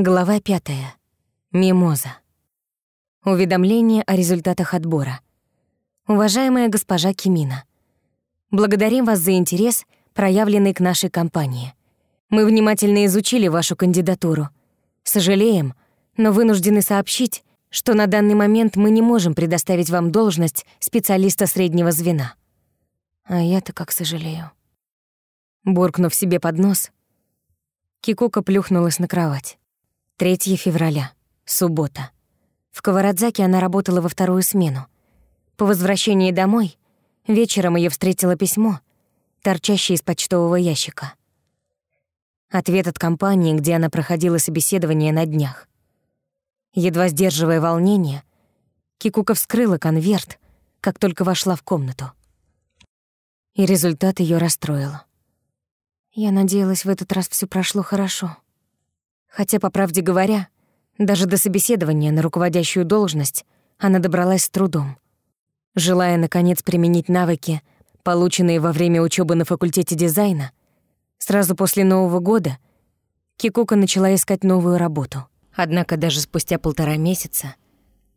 Глава пятая. Мимоза. Уведомление о результатах отбора. Уважаемая госпожа Кимина, благодарим вас за интерес, проявленный к нашей компании. Мы внимательно изучили вашу кандидатуру. Сожалеем, но вынуждены сообщить, что на данный момент мы не можем предоставить вам должность специалиста среднего звена. А я-то как сожалею. Буркнув себе под нос, Кикока плюхнулась на кровать. 3 февраля. Суббота. В Каварадзаке она работала во вторую смену. По возвращении домой вечером ее встретило письмо, торчащее из почтового ящика. Ответ от компании, где она проходила собеседование на днях. Едва сдерживая волнение, Кикука вскрыла конверт, как только вошла в комнату. И результат ее расстроил. Я надеялась, в этот раз все прошло хорошо. Хотя, по правде говоря, даже до собеседования на руководящую должность она добралась с трудом. Желая, наконец, применить навыки, полученные во время учебы на факультете дизайна, сразу после Нового года Кикука начала искать новую работу. Однако даже спустя полтора месяца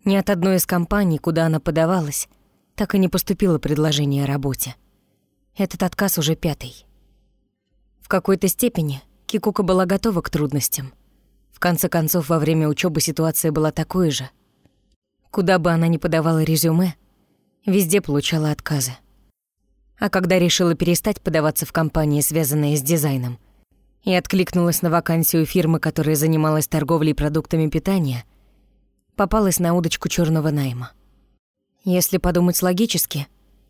ни от одной из компаний, куда она подавалась, так и не поступило предложение о работе. Этот отказ уже пятый. В какой-то степени Кикука была готова к трудностям — конце концов, во время учебы ситуация была такой же. Куда бы она ни подавала резюме, везде получала отказы. А когда решила перестать подаваться в компании, связанные с дизайном, и откликнулась на вакансию фирмы, которая занималась торговлей продуктами питания, попалась на удочку черного найма. Если подумать логически,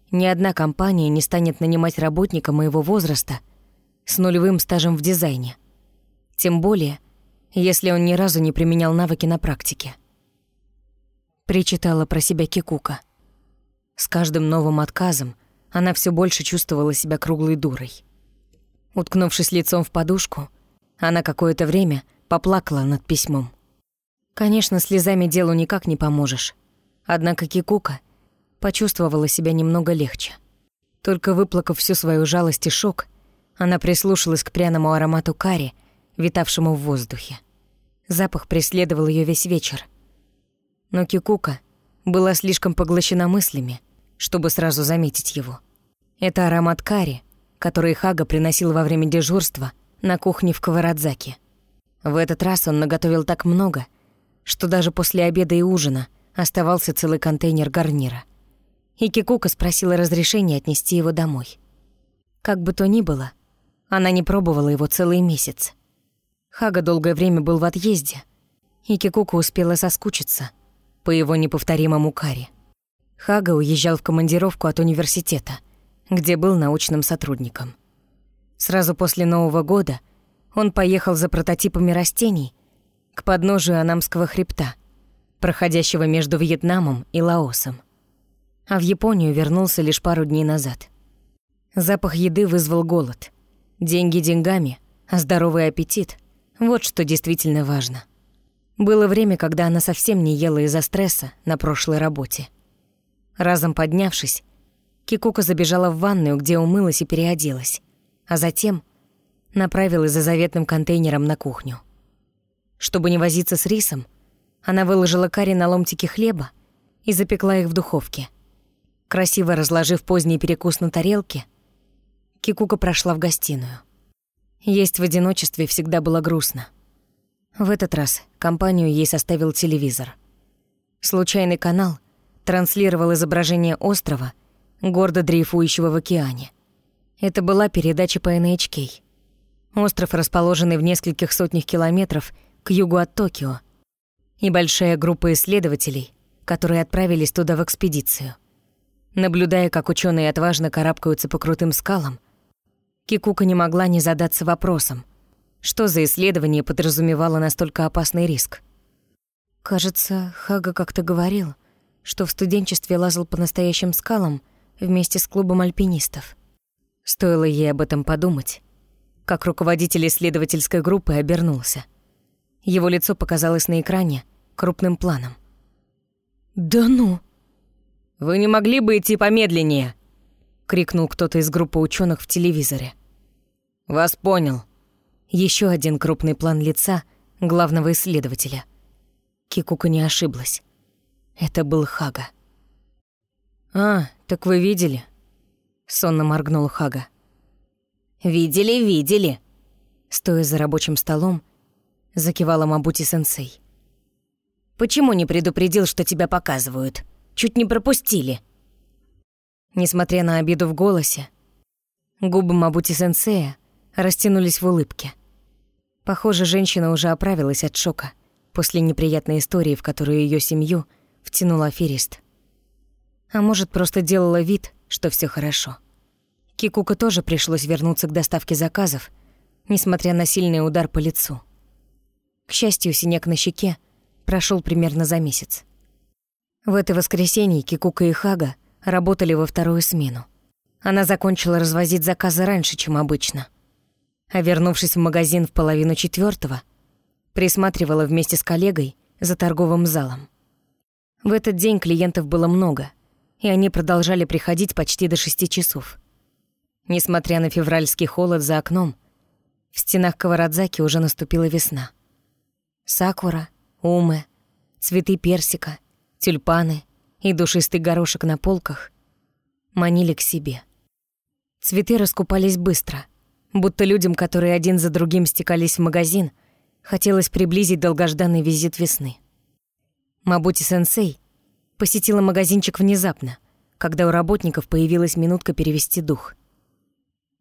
ни одна компания не станет нанимать работника моего возраста с нулевым стажем в дизайне. Тем более — если он ни разу не применял навыки на практике. Причитала про себя Кикука. С каждым новым отказом она все больше чувствовала себя круглой дурой. Уткнувшись лицом в подушку, она какое-то время поплакала над письмом. Конечно, слезами делу никак не поможешь. Однако Кикука почувствовала себя немного легче. Только выплакав всю свою жалость и шок, она прислушалась к пряному аромату карри, витавшему в воздухе. Запах преследовал ее весь вечер. Но Кикука была слишком поглощена мыслями, чтобы сразу заметить его. Это аромат карри, который Хага приносил во время дежурства на кухне в Каварадзаке. В этот раз он наготовил так много, что даже после обеда и ужина оставался целый контейнер гарнира. И Кикука спросила разрешения отнести его домой. Как бы то ни было, она не пробовала его целый месяц. Хага долгое время был в отъезде, и Кикука успела соскучиться по его неповторимому каре. Хага уезжал в командировку от университета, где был научным сотрудником. Сразу после Нового года он поехал за прототипами растений к подножию Анамского хребта, проходящего между Вьетнамом и Лаосом. А в Японию вернулся лишь пару дней назад. Запах еды вызвал голод. Деньги деньгами, а здоровый аппетит вот что действительно важно. Было время, когда она совсем не ела из-за стресса на прошлой работе. Разом поднявшись, Кикука забежала в ванную, где умылась и переоделась, а затем направилась за заветным контейнером на кухню. Чтобы не возиться с рисом, она выложила карри на ломтики хлеба и запекла их в духовке. Красиво разложив поздний перекус на тарелке, Кикука прошла в гостиную. Есть в одиночестве всегда было грустно. В этот раз компанию ей составил телевизор. Случайный канал транслировал изображение острова, гордо дрейфующего в океане. Это была передача по NHK. Остров, расположенный в нескольких сотнях километров к югу от Токио, и большая группа исследователей, которые отправились туда в экспедицию. Наблюдая, как ученые отважно карабкаются по крутым скалам, Кикука не могла не задаться вопросом, что за исследование подразумевало настолько опасный риск. Кажется, Хага как-то говорил, что в студенчестве лазал по настоящим скалам вместе с клубом альпинистов. Стоило ей об этом подумать, как руководитель исследовательской группы обернулся. Его лицо показалось на экране крупным планом. «Да ну!» «Вы не могли бы идти помедленнее?» Крикнул кто-то из группы ученых в телевизоре. «Вас понял». Еще один крупный план лица главного исследователя. Кикука не ошиблась. Это был Хага. «А, так вы видели?» Сонно моргнул Хага. «Видели, видели!» Стоя за рабочим столом, закивала Мабути-сенсей. «Почему не предупредил, что тебя показывают? Чуть не пропустили!» Несмотря на обиду в голосе, губы Мабути-сенсея растянулись в улыбке. Похоже, женщина уже оправилась от шока после неприятной истории, в которую ее семью втянул аферист. А может, просто делала вид, что все хорошо. Кикука тоже пришлось вернуться к доставке заказов, несмотря на сильный удар по лицу. К счастью, синяк на щеке прошел примерно за месяц. В это воскресенье Кикука и Хага работали во вторую смену. Она закончила развозить заказы раньше, чем обычно. А вернувшись в магазин в половину четвертого, присматривала вместе с коллегой за торговым залом. В этот день клиентов было много, и они продолжали приходить почти до шести часов. Несмотря на февральский холод за окном, в стенах Каварадзаки уже наступила весна. Сакура, умы, цветы персика, тюльпаны и душистый горошек на полках манили к себе. Цветы раскупались быстро, будто людям, которые один за другим стекались в магазин, хотелось приблизить долгожданный визит весны. Мабути-сенсей посетила магазинчик внезапно, когда у работников появилась минутка перевести дух.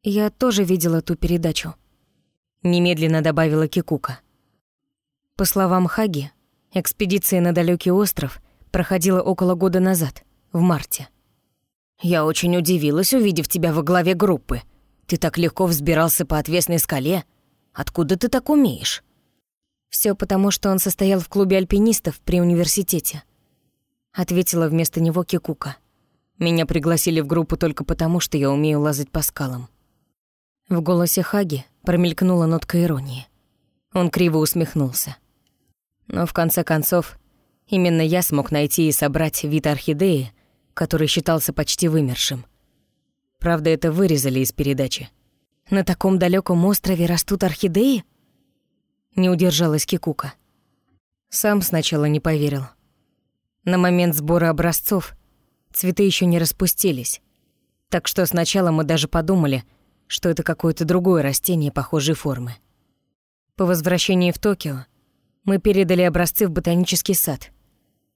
«Я тоже видела ту передачу», — немедленно добавила Кикука. По словам Хаги, экспедиция на далекий остров проходила около года назад, в марте. «Я очень удивилась, увидев тебя во главе группы. Ты так легко взбирался по отвесной скале. Откуда ты так умеешь?» Все потому, что он состоял в клубе альпинистов при университете. Ответила вместо него Кикука. Меня пригласили в группу только потому, что я умею лазать по скалам. В голосе Хаги промелькнула нотка иронии. Он криво усмехнулся. Но в конце концов, именно я смог найти и собрать вид орхидеи, который считался почти вымершим. Правда, это вырезали из передачи. На таком далеком острове растут орхидеи? Не удержалась Кикука. Сам сначала не поверил. На момент сбора образцов цветы еще не распустились. Так что сначала мы даже подумали, что это какое-то другое растение похожей формы. По возвращении в Токио мы передали образцы в ботанический сад,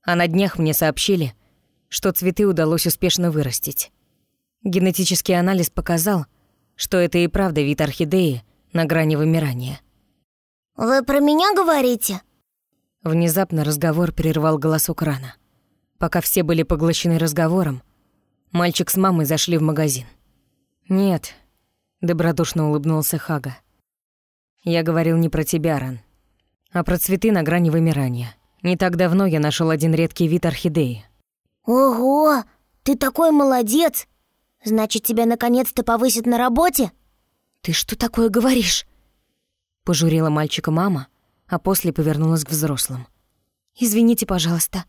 а на днях мне сообщили, что цветы удалось успешно вырастить. Генетический анализ показал, что это и правда вид орхидеи на грани вымирания. «Вы про меня говорите?» Внезапно разговор прервал голосок рана. Пока все были поглощены разговором, мальчик с мамой зашли в магазин. «Нет», — добродушно улыбнулся Хага. «Я говорил не про тебя, Ран, а про цветы на грани вымирания. Не так давно я нашел один редкий вид орхидеи». «Ого, ты такой молодец! Значит, тебя наконец-то повысят на работе?» «Ты что такое говоришь?» Пожурила мальчика мама, а после повернулась к взрослым. «Извините, пожалуйста.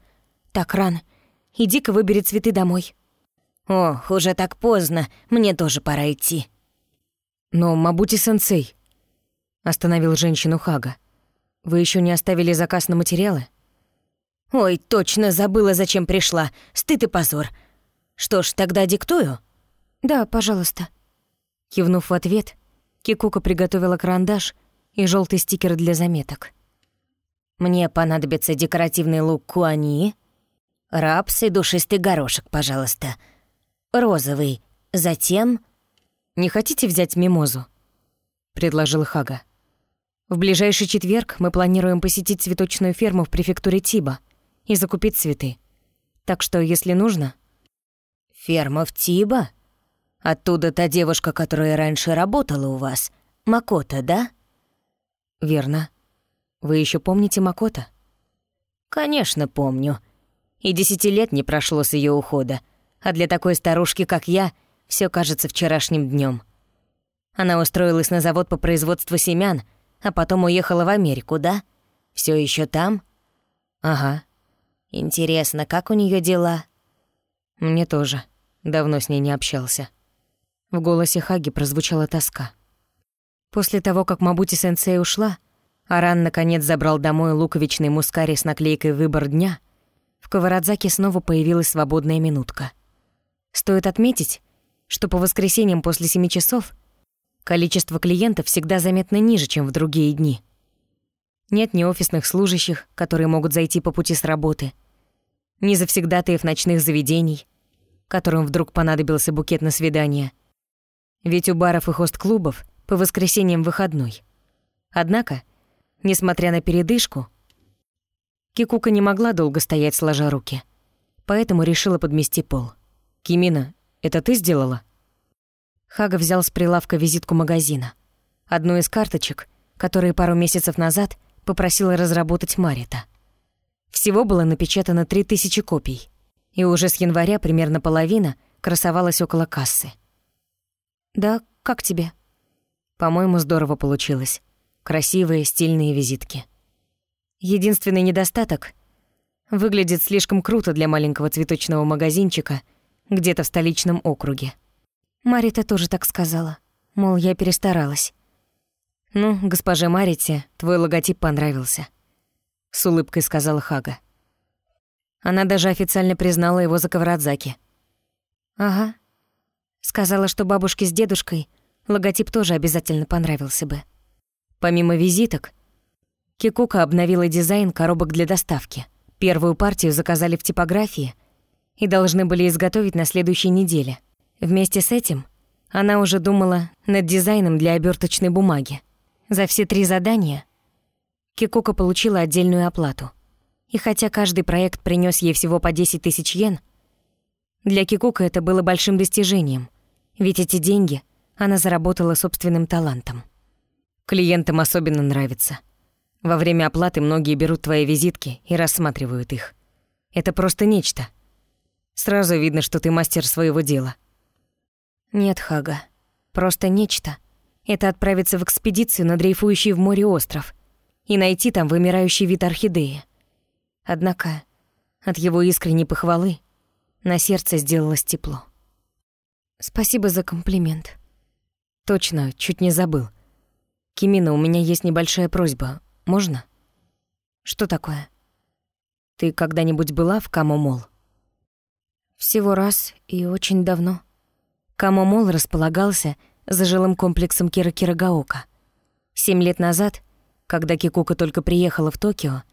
Так рано. Иди-ка выбери цветы домой». «Ох, уже так поздно. Мне тоже пора идти». «Но Мабути-сенсей...» Остановил женщину Хага. «Вы еще не оставили заказ на материалы?» «Ой, точно забыла, зачем пришла. Стыд и позор. Что ж, тогда диктую?» «Да, пожалуйста». Кивнув в ответ, Кикука приготовила карандаш и желтый стикер для заметок. «Мне понадобится декоративный лук куани, рапс и душистый горошек, пожалуйста. Розовый. Затем...» «Не хотите взять мимозу?» — предложил Хага. «В ближайший четверг мы планируем посетить цветочную ферму в префектуре Тиба и закупить цветы. Так что, если нужно...» «Ферма в Тиба? Оттуда та девушка, которая раньше работала у вас, Макота, да?» «Верно. Вы еще помните Макота?» «Конечно помню. И десяти лет не прошло с ее ухода, а для такой старушки, как я, все кажется вчерашним днем. Она устроилась на завод по производству семян, а потом уехала в Америку, да? Все еще там?» «Ага». «Интересно, как у нее дела?» «Мне тоже. Давно с ней не общался». В голосе Хаги прозвучала тоска. После того, как Мабути-сенсей ушла, Аран наконец забрал домой луковичный мускари с наклейкой «Выбор дня», в Каварадзаке снова появилась свободная минутка. Стоит отметить, что по воскресеньям после семи часов количество клиентов всегда заметно ниже, чем в другие дни. Нет ни офисных служащих, которые могут зайти по пути с работы, ни завсегдатаев ночных заведений, которым вдруг понадобился букет на свидание. Ведь у баров и хост-клубов по воскресеньям выходной. Однако, несмотря на передышку, Кикука не могла долго стоять сложа руки, поэтому решила подмести пол. «Кимина, это ты сделала?» Хага взял с прилавка визитку магазина. Одну из карточек, которые пару месяцев назад попросила разработать Марита. Всего было напечатано 3000 копий, и уже с января примерно половина красовалась около кассы. «Да, как тебе?» «По-моему, здорово получилось. Красивые, стильные визитки». Единственный недостаток — выглядит слишком круто для маленького цветочного магазинчика где-то в столичном округе. Марита тоже так сказала, мол, я перестаралась. «Ну, госпоже Марите, твой логотип понравился», — с улыбкой сказала Хага. Она даже официально признала его за Каварадзаки. «Ага». Сказала, что бабушке с дедушкой логотип тоже обязательно понравился бы. Помимо визиток, Кикука обновила дизайн коробок для доставки. Первую партию заказали в типографии и должны были изготовить на следующей неделе. Вместе с этим она уже думала над дизайном для оберточной бумаги. За все три задания Кикука получила отдельную оплату. И хотя каждый проект принес ей всего по 10 тысяч йен, для Кикука это было большим достижением, ведь эти деньги она заработала собственным талантом. Клиентам особенно нравится — во время оплаты многие берут твои визитки и рассматривают их. Это просто нечто. Сразу видно, что ты мастер своего дела. Нет, Хага, просто нечто. Это отправиться в экспедицию на дрейфующий в море остров и найти там вымирающий вид орхидеи. Однако от его искренней похвалы на сердце сделалось тепло. Спасибо за комплимент. Точно, чуть не забыл. Кимина, у меня есть небольшая просьба. Можно? Что такое? Ты когда-нибудь была в Камомол? Всего раз и очень давно. Камомол располагался за жилым комплексом Кира Кирагаока. Семь лет назад, когда Кикука только приехала в Токио,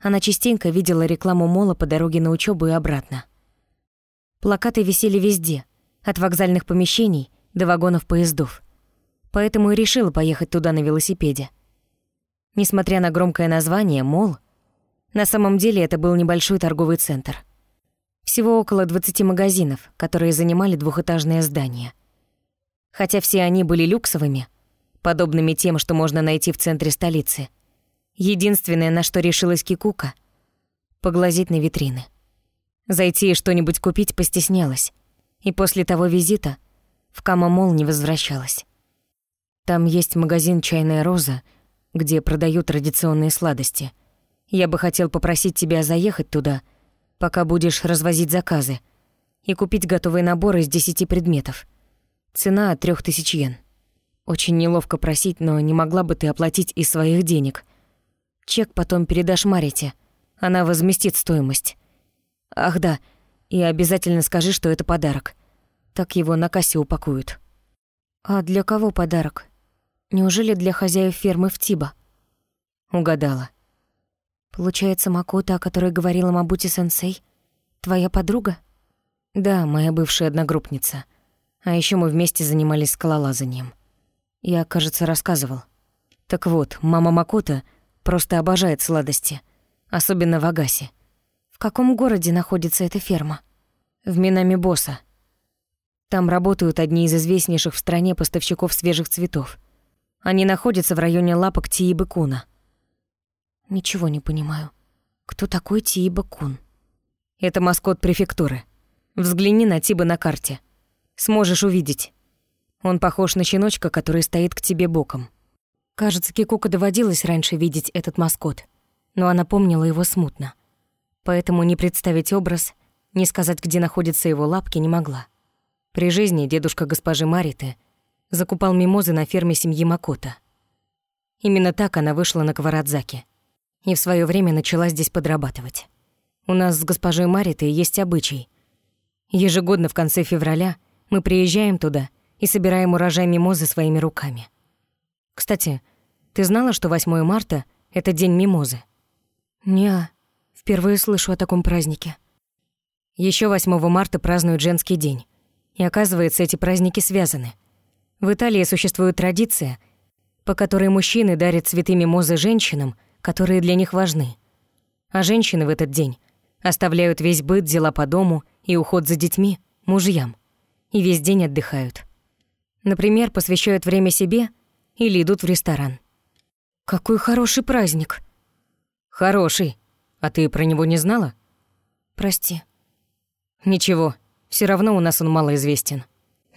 она частенько видела рекламу мола по дороге на учебу и обратно. Плакаты висели везде, от вокзальных помещений до вагонов поездов. Поэтому и решила поехать туда на велосипеде. Несмотря на громкое название «Мол», на самом деле это был небольшой торговый центр. Всего около 20 магазинов, которые занимали двухэтажное здание. Хотя все они были люксовыми, подобными тем, что можно найти в центре столицы. Единственное, на что решилась Кикука — поглазеть на витрины. Зайти и что-нибудь купить постеснялась, и после того визита в Кама-Мол не возвращалась. Там есть магазин «Чайная роза», где продают традиционные сладости. Я бы хотел попросить тебя заехать туда, пока будешь развозить заказы, и купить готовый набор из десяти предметов. Цена от трех тысяч йен. Очень неловко просить, но не могла бы ты оплатить из своих денег. Чек потом передашь Марите. Она возместит стоимость. Ах да, и обязательно скажи, что это подарок. Так его на кассе упакуют. А для кого подарок? Неужели для хозяев фермы в Тиба? Угадала. Получается, Макота, о которой говорила Мабути-сенсей, твоя подруга? Да, моя бывшая одногруппница. А еще мы вместе занимались скалолазанием. Я, кажется, рассказывал. Так вот, мама Макота просто обожает сладости, особенно в Агасе. В каком городе находится эта ферма? В Минами-Босса. Там работают одни из известнейших в стране поставщиков свежих цветов — они находятся в районе лапок Тиибы-Куна. Ничего не понимаю. Кто такой Тииба-Кун? Это маскот префектуры. Взгляни на Тиба на карте. Сможешь увидеть. Он похож на щеночка, который стоит к тебе боком. Кажется, Кикука доводилось раньше видеть этот маскот, но она помнила его смутно. Поэтому не представить образ, не сказать, где находятся его лапки, не могла. При жизни дедушка госпожи Мариты — закупал мимозы на ферме семьи Макота. Именно так она вышла на Каварадзаки. И в свое время начала здесь подрабатывать. У нас с госпожой Маритой есть обычай. Ежегодно в конце февраля мы приезжаем туда и собираем урожай мимозы своими руками. Кстати, ты знала, что 8 марта — это день мимозы? Не, впервые слышу о таком празднике. Еще 8 марта празднуют женский день. И оказывается, эти праздники связаны. В Италии существует традиция, по которой мужчины дарят цветы мимозы женщинам, которые для них важны. А женщины в этот день оставляют весь быт, дела по дому и уход за детьми мужьям. И весь день отдыхают. Например, посвящают время себе или идут в ресторан. Какой хороший праздник. Хороший. А ты про него не знала? Прости. Ничего, все равно у нас он малоизвестен.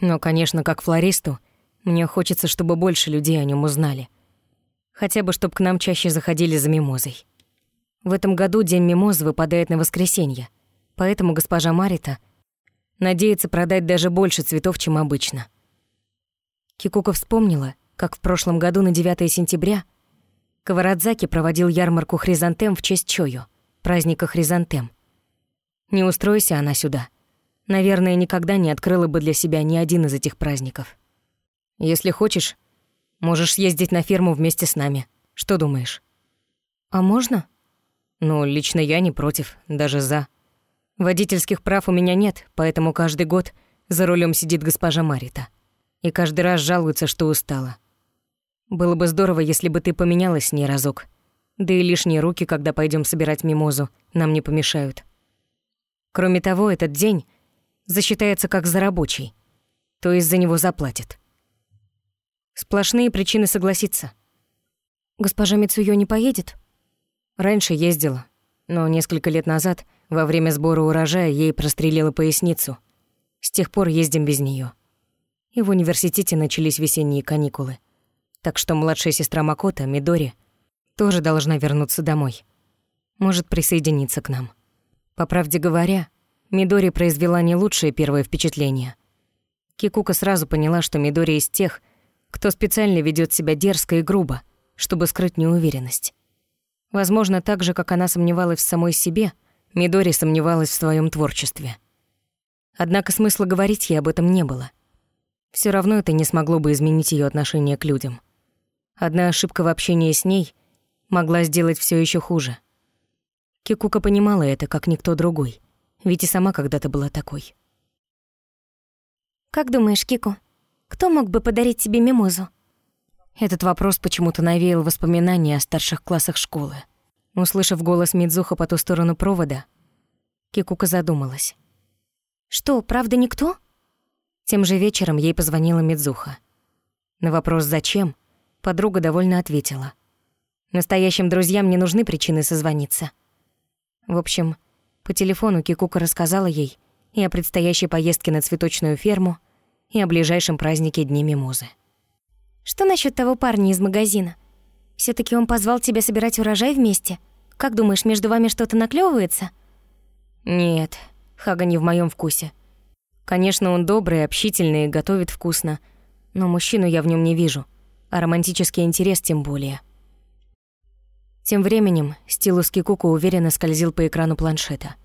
Но, конечно, как флористу, мне хочется, чтобы больше людей о нем узнали. Хотя бы, чтобы к нам чаще заходили за мимозой. В этом году День мимозы выпадает на воскресенье, поэтому госпожа Марита надеется продать даже больше цветов, чем обычно. Кикука вспомнила, как в прошлом году на 9 сентября Каварадзаки проводил ярмарку хризантем в честь Чою, праздника хризантем. Не устройся она сюда. Наверное, никогда не открыла бы для себя ни один из этих праздников. Если хочешь, можешь съездить на ферму вместе с нами. Что думаешь? А можно? Ну, лично я не против, даже за. Водительских прав у меня нет, поэтому каждый год за рулем сидит госпожа Марита. И каждый раз жалуется, что устала. Было бы здорово, если бы ты поменялась с ней разок. Да и лишние руки, когда пойдем собирать мимозу, нам не помешают. Кроме того, этот день засчитается как за рабочий, то есть за него заплатят. Сплошные причины согласиться. Госпожа Мицуё не поедет? Раньше ездила, но несколько лет назад, во время сбора урожая, ей прострелила поясницу. С тех пор ездим без неё. И в университете начались весенние каникулы. Так что младшая сестра Макота, Мидори, тоже должна вернуться домой. Может присоединиться к нам. По правде говоря, Мидори произвела не лучшее первое впечатление. Кикука сразу поняла, что Мидори из тех, кто специально ведет себя дерзко и грубо, чтобы скрыть неуверенность. Возможно, так же, как она сомневалась в самой себе, Мидори сомневалась в своем творчестве. Однако смысла говорить ей об этом не было. Все равно это не смогло бы изменить ее отношение к людям. Одна ошибка в общении с ней могла сделать все еще хуже. Кикука понимала это, как никто другой, ведь и сама когда-то была такой. «Как думаешь, Кику, кто мог бы подарить тебе мимозу?» Этот вопрос почему-то навеял воспоминания о старших классах школы. Услышав голос Мидзуха по ту сторону провода, Кикука задумалась. «Что, правда никто?» Тем же вечером ей позвонила Мидзуха. На вопрос «Зачем?» Подруга довольно ответила. Настоящим друзьям не нужны причины созвониться. В общем, по телефону Кикука рассказала ей и о предстоящей поездке на цветочную ферму, и о ближайшем празднике Дни Мимозы. «Что насчет того парня из магазина? все таки он позвал тебя собирать урожай вместе? Как думаешь, между вами что-то наклевывается? «Нет, Хага не в моем вкусе. Конечно, он добрый, общительный, готовит вкусно, но мужчину я в нем не вижу а романтический интерес тем более. Тем временем стилус Кикуку уверенно скользил по экрану планшета.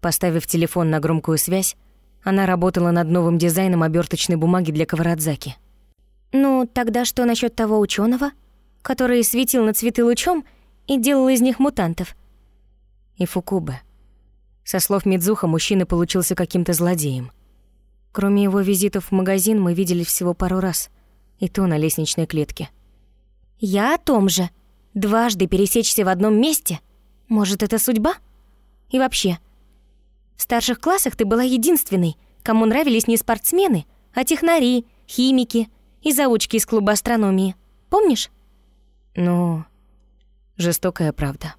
Поставив телефон на громкую связь, она работала над новым дизайном оберточной бумаги для Каварадзаки. «Ну, тогда что насчет того ученого, который светил на цветы лучом и делал из них мутантов?» И Фукубе. Со слов Мидзуха, мужчина получился каким-то злодеем. Кроме его визитов в магазин мы видели всего пару раз — и то на лестничной клетке. «Я о том же. Дважды пересечься в одном месте? Может, это судьба? И вообще, в старших классах ты была единственной, кому нравились не спортсмены, а технари, химики и заучки из клуба астрономии. Помнишь?» «Ну, жестокая правда».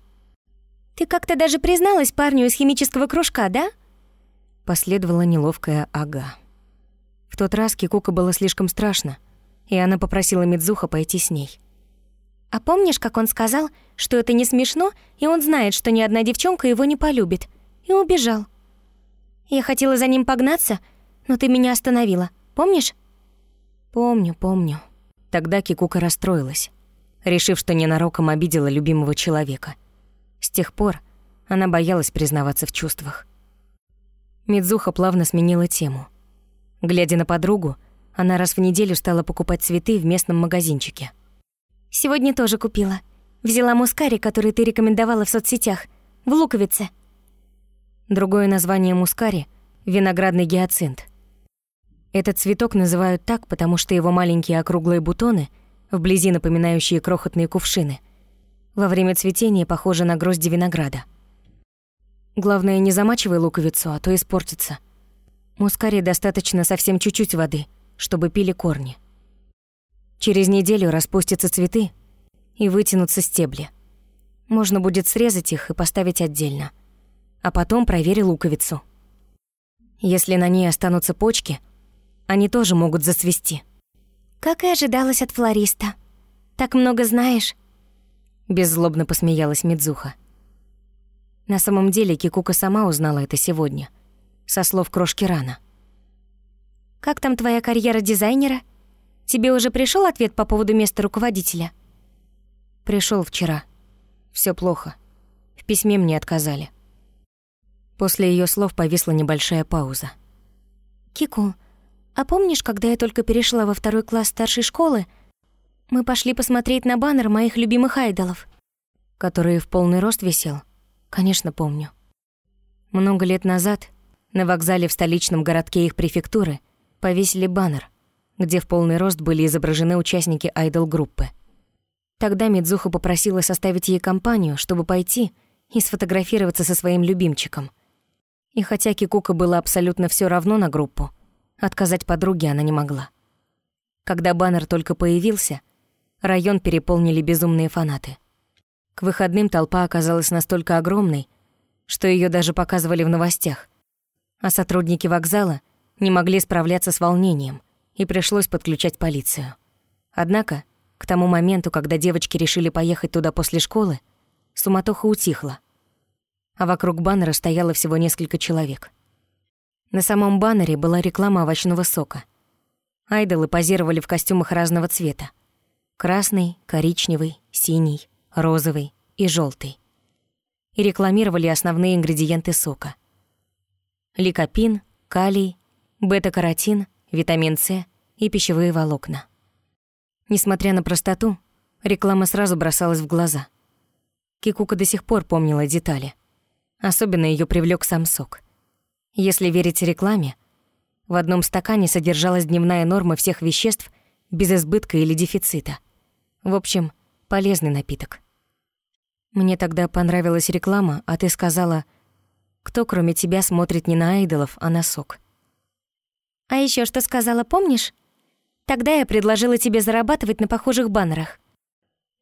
«Ты как-то даже призналась парню из химического кружка, да?» Последовала неловкая «ага». В тот раз Кикука было слишком страшно, и она попросила Мидзуха пойти с ней. «А помнишь, как он сказал, что это не смешно, и он знает, что ни одна девчонка его не полюбит, и убежал? Я хотела за ним погнаться, но ты меня остановила, помнишь?» «Помню, помню». Тогда Кикука расстроилась. решив, что ненароком обидела любимого человека. С тех пор она боялась признаваться в чувствах. Мидзуха плавно сменила тему. Глядя на подругу, она раз в неделю стала покупать цветы в местном магазинчике. «Сегодня тоже купила. Взяла мускари, который ты рекомендовала в соцсетях, в луковице». Другое название мускари — виноградный гиацинт. Этот цветок называют так, потому что его маленькие округлые бутоны, вблизи напоминающие крохотные кувшины, во время цветения похожи на грозди винограда. Главное, не замачивай луковицу, а то испортится. Мускари достаточно совсем чуть-чуть воды, чтобы пили корни. Через неделю распустятся цветы и вытянутся стебли. Можно будет срезать их и поставить отдельно — а потом проверь луковицу. Если на ней останутся почки, они тоже могут зацвести. Как и ожидалось от флориста. Так много знаешь. Беззлобно посмеялась Мидзуха. На самом деле Кикука сама узнала это сегодня, со слов крошки Рана. «Как там твоя карьера дизайнера? Тебе уже пришел ответ по поводу места руководителя?» Пришел вчера. Все плохо. В письме мне отказали. После ее слов повисла небольшая пауза. «Кику, а помнишь, когда я только перешла во второй класс старшей школы, мы пошли посмотреть на баннер моих любимых айдолов?» «Который в полный рост висел? Конечно, помню. Много лет назад на вокзале в столичном городке их префектуры повесили баннер, где в полный рост были изображены участники айдол-группы. Тогда Мидзуха попросила составить ей компанию, чтобы пойти и сфотографироваться со своим любимчиком — и хотя Кикука было абсолютно все равно на группу, отказать подруге она не могла. Когда баннер только появился, район переполнили безумные фанаты. К выходным толпа оказалась настолько огромной, что ее даже показывали в новостях, а сотрудники вокзала не могли справляться с волнением, и пришлось подключать полицию. Однако, к тому моменту, когда девочки решили поехать туда после школы, суматоха утихла, а вокруг баннера стояло всего несколько человек. На самом баннере была реклама овощного сока. Айдолы позировали в костюмах разного цвета. Красный, коричневый, синий, розовый и желтый. И рекламировали основные ингредиенты сока. Ликопин, калий, бета-каротин, витамин С и пищевые волокна. Несмотря на простоту, реклама сразу бросалась в глаза. Кикука до сих пор помнила детали — Особенно ее привлек сам сок. Если верить рекламе, в одном стакане содержалась дневная норма всех веществ без избытка или дефицита. В общем, полезный напиток. Мне тогда понравилась реклама, а ты сказала, кто кроме тебя смотрит не на айдолов, а на сок. А еще что сказала, помнишь? Тогда я предложила тебе зарабатывать на похожих баннерах.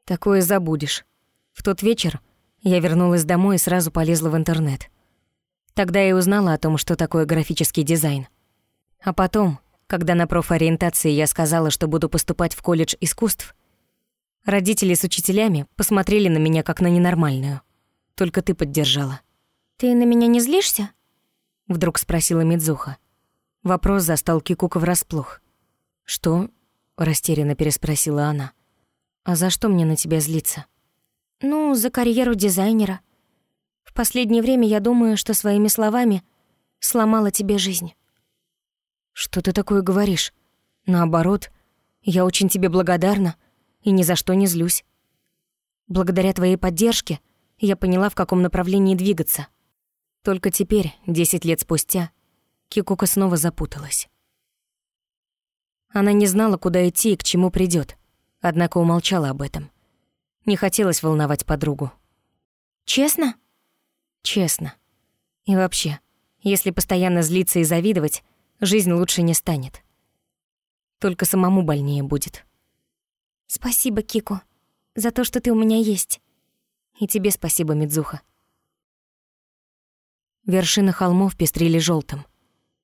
Такое забудешь. В тот вечер я вернулась домой и сразу полезла в интернет. Тогда я узнала о том, что такое графический дизайн. А потом, когда на профориентации я сказала, что буду поступать в колледж искусств, родители с учителями посмотрели на меня как на ненормальную. Только ты поддержала. «Ты на меня не злишься?» Вдруг спросила Мидзуха. Вопрос застал Кикука врасплох. «Что?» — растерянно переспросила она. «А за что мне на тебя злиться?» Ну, за карьеру дизайнера. В последнее время я думаю, что своими словами сломала тебе жизнь. Что ты такое говоришь? Наоборот, я очень тебе благодарна и ни за что не злюсь. Благодаря твоей поддержке я поняла, в каком направлении двигаться. Только теперь, десять лет спустя, Кикука снова запуталась. Она не знала, куда идти и к чему придет, однако умолчала об этом. Не хотелось волновать подругу. «Честно?» «Честно. И вообще, если постоянно злиться и завидовать, жизнь лучше не станет. Только самому больнее будет». «Спасибо, Кико, за то, что ты у меня есть. И тебе спасибо, Мидзуха». Вершины холмов пестрили желтым.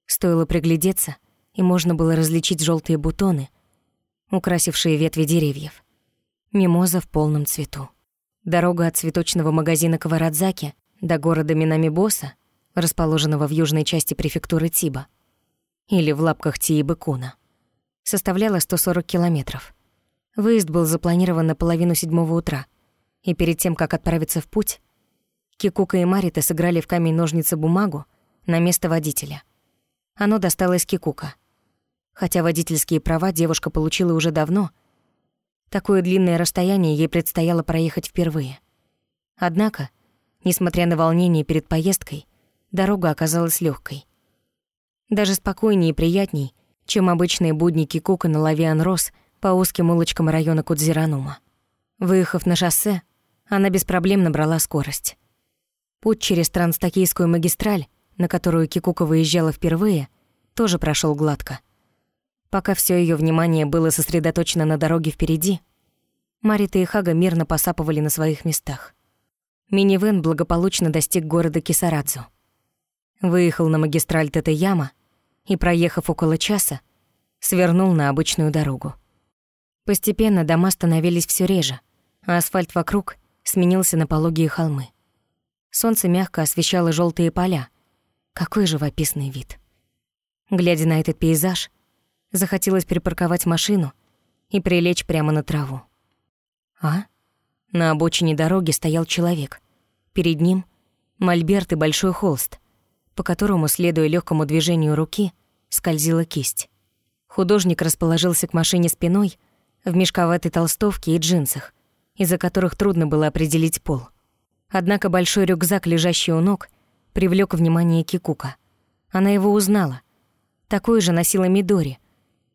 Стоило приглядеться, и можно было различить желтые бутоны, украсившие ветви деревьев. Мимоза в полном цвету. Дорога от цветочного магазина Каварадзаки до города Минамибоса, расположенного в южной части префектуры Тиба, или в лапках Тиибы Куна, составляла 140 километров. Выезд был запланирован на половину седьмого утра, и перед тем, как отправиться в путь, Кикука и Марита сыграли в камень-ножницы-бумагу на место водителя. Оно досталось Кикука. Хотя водительские права девушка получила уже давно, такое длинное расстояние ей предстояло проехать впервые. Однако, несмотря на волнение перед поездкой, дорога оказалась легкой. Даже спокойнее и приятней, чем обычные будни Кикука на Лавиан Рос по узким улочкам района Кудзиранума. Выехав на шоссе, она без проблем набрала скорость. Путь через Транстокийскую магистраль, на которую Кикука выезжала впервые, тоже прошел гладко. Пока все ее внимание было сосредоточено на дороге впереди, Марита и Хага мирно посапывали на своих местах. Минивэн благополучно достиг города Кисарадзу. Выехал на магистраль Татаяма и, проехав около часа, свернул на обычную дорогу. Постепенно дома становились все реже, а асфальт вокруг сменился на пологие холмы. Солнце мягко освещало желтые поля. Какой живописный вид. Глядя на этот пейзаж, захотелось припарковать машину и прилечь прямо на траву. А? На обочине дороги стоял человек. Перед ним — мольберт и большой холст, по которому, следуя легкому движению руки, скользила кисть. Художник расположился к машине спиной в мешковатой толстовке и джинсах, из-за которых трудно было определить пол — Однако большой рюкзак, лежащий у ног, привлёк внимание Кикука. Она его узнала. Такой же носила Мидори,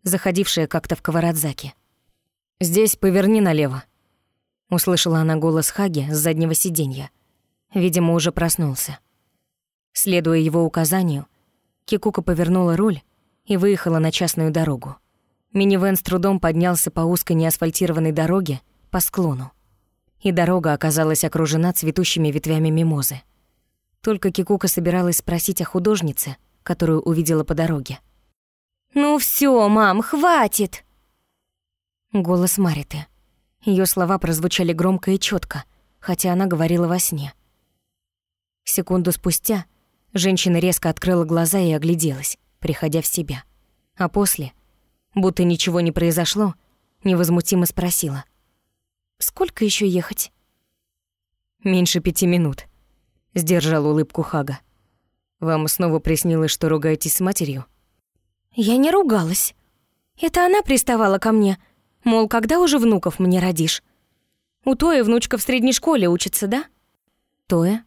заходившая как-то в Каварадзаке. «Здесь поверни налево», — услышала она голос Хаги с заднего сиденья. Видимо, уже проснулся. Следуя его указанию, Кикука повернула руль и выехала на частную дорогу. Минивэн с трудом поднялся по узкой неасфальтированной дороге по склону и дорога оказалась окружена цветущими ветвями мимозы. Только Кикука собиралась спросить о художнице, которую увидела по дороге. «Ну все, мам, хватит!» Голос Мариты. Ее слова прозвучали громко и четко, хотя она говорила во сне. Секунду спустя женщина резко открыла глаза и огляделась, приходя в себя. А после, будто ничего не произошло, невозмутимо спросила. Сколько еще ехать? Меньше пяти минут. Сдержал улыбку Хага. Вам снова приснилось, что ругаетесь с матерью? Я не ругалась. Это она приставала ко мне. Мол, когда уже внуков мне родишь? У Тоя внучка в средней школе учится, да? Тоя?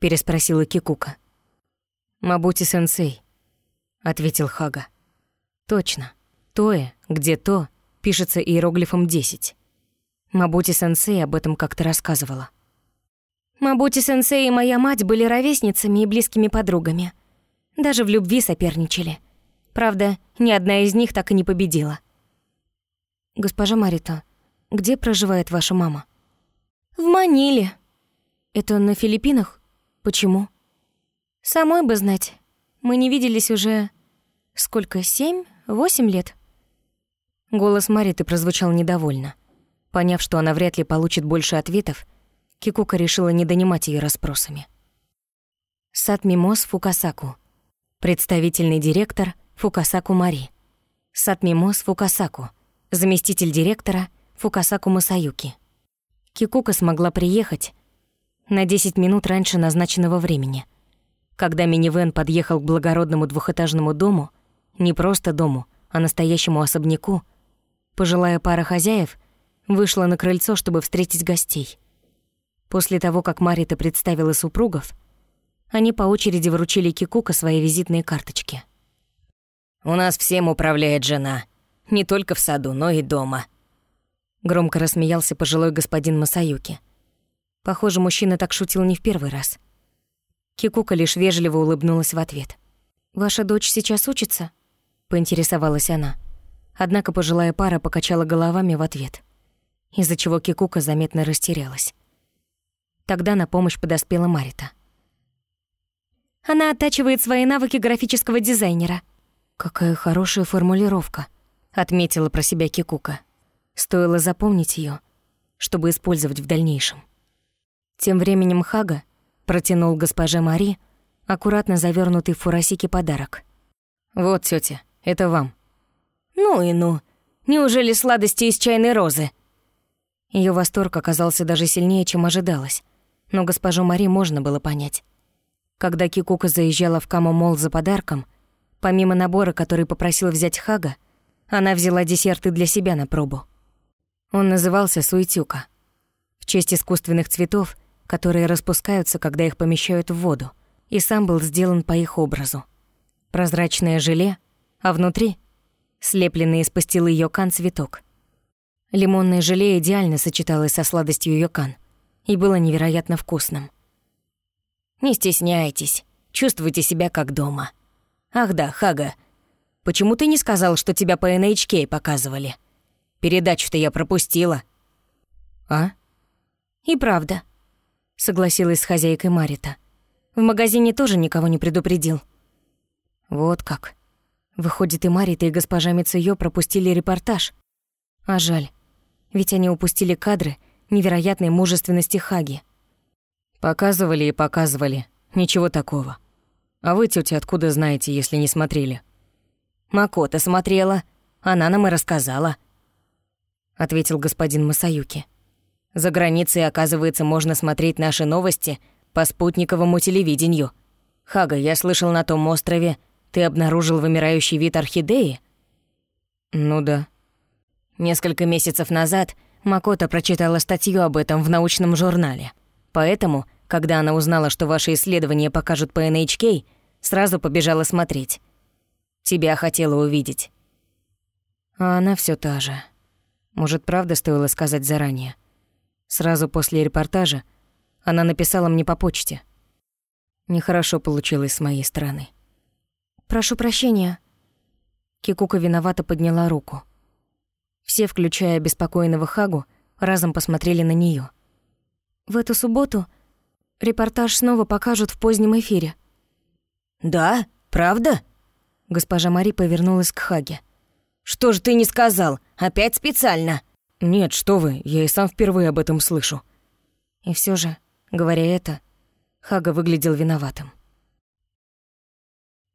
Переспросила Кикука. Мабути-сенсей, ответил Хага. Точно. Тоя, где то, пишется иероглифом десять. Мабути-сенсей об этом как-то рассказывала. Мабути-сенсей и моя мать были ровесницами и близкими подругами. Даже в любви соперничали. Правда, ни одна из них так и не победила. «Госпожа Марита, где проживает ваша мама?» «В Маниле». «Это на Филиппинах? Почему?» «Самой бы знать. Мы не виделись уже... Сколько, семь? Восемь лет?» Голос Мариты прозвучал недовольно. Поняв, что она вряд ли получит больше ответов, Кикука решила не донимать ее расспросами. Сад Мимоз Фукасаку. Представительный директор Фукасаку Мари. Сад Мимоз Фукасаку. Заместитель директора Фукасаку Масаюки. Кикука смогла приехать на 10 минут раньше назначенного времени. Когда минивэн подъехал к благородному двухэтажному дому, не просто дому, а настоящему особняку, пожилая пара хозяев — вышла на крыльцо, чтобы встретить гостей. После того, как Марита представила супругов, они по очереди вручили Кикука свои визитные карточки. «У нас всем управляет жена. Не только в саду, но и дома». Громко рассмеялся пожилой господин Масаюки. Похоже, мужчина так шутил не в первый раз. Кикука лишь вежливо улыбнулась в ответ. «Ваша дочь сейчас учится?» — поинтересовалась она. Однако пожилая пара покачала головами в ответ из-за чего Кикука заметно растерялась. Тогда на помощь подоспела Марита. Она оттачивает свои навыки графического дизайнера. Какая хорошая формулировка, отметила про себя Кикука. Стоило запомнить ее, чтобы использовать в дальнейшем. Тем временем Хага протянул госпоже Мари аккуратно завернутый в фурасики подарок. «Вот, тетя, это вам». «Ну и ну. Неужели сладости из чайной розы?» Ее восторг оказался даже сильнее, чем ожидалось, но госпожу Мари можно было понять. Когда Кикука заезжала в Камо-молл за подарком, помимо набора, который попросил взять Хага, она взяла десерты для себя на пробу. Он назывался суетюка. В честь искусственных цветов, которые распускаются, когда их помещают в воду, и сам был сделан по их образу. Прозрачное желе, а внутри — слепленный из пастилы йокан цветок. Лимонное желе идеально сочеталось со сладостью йокан и было невероятно вкусным. «Не стесняйтесь, чувствуйте себя как дома. Ах да, Хага, почему ты не сказал, что тебя по NHK показывали?» Передачу-то я пропустила». «А?» «И правда», — согласилась с хозяйкой Марита. «В магазине тоже никого не предупредил». «Вот как. Выходит, и Марита, и госпожа Мицуё пропустили репортаж. А жаль, ведь они упустили кадры невероятной мужественности Хаги». «Показывали и показывали. Ничего такого. А вы, тётя, откуда знаете, если не смотрели?» «Макота смотрела. Она нам и рассказала», ответил господин Масаюки. За границей, оказывается, можно смотреть наши новости по спутниковому телевидению. Хага, я слышал, на том острове ты обнаружил вымирающий вид орхидеи? Ну да. Несколько месяцев назад Макота прочитала статью об этом в научном журнале. Поэтому, когда она узнала, что ваши исследования покажут по NHK, сразу побежала смотреть. Тебя хотела увидеть. А она все та же. Может, правда стоило сказать заранее? Сразу после репортажа она написала мне по почте. Нехорошо получилось с моей стороны. «Прошу прощения». Кикука виновато подняла руку. Все, включая беспокойного Хагу, разом посмотрели на нее. «В эту субботу репортаж снова покажут в позднем эфире». «Да? Правда?» Госпожа Мари повернулась к Хаге. «Что же ты не сказал? Опять специально?» «Нет, что вы, я и сам впервые об этом слышу». И все же, говоря это, Хага выглядел виноватым.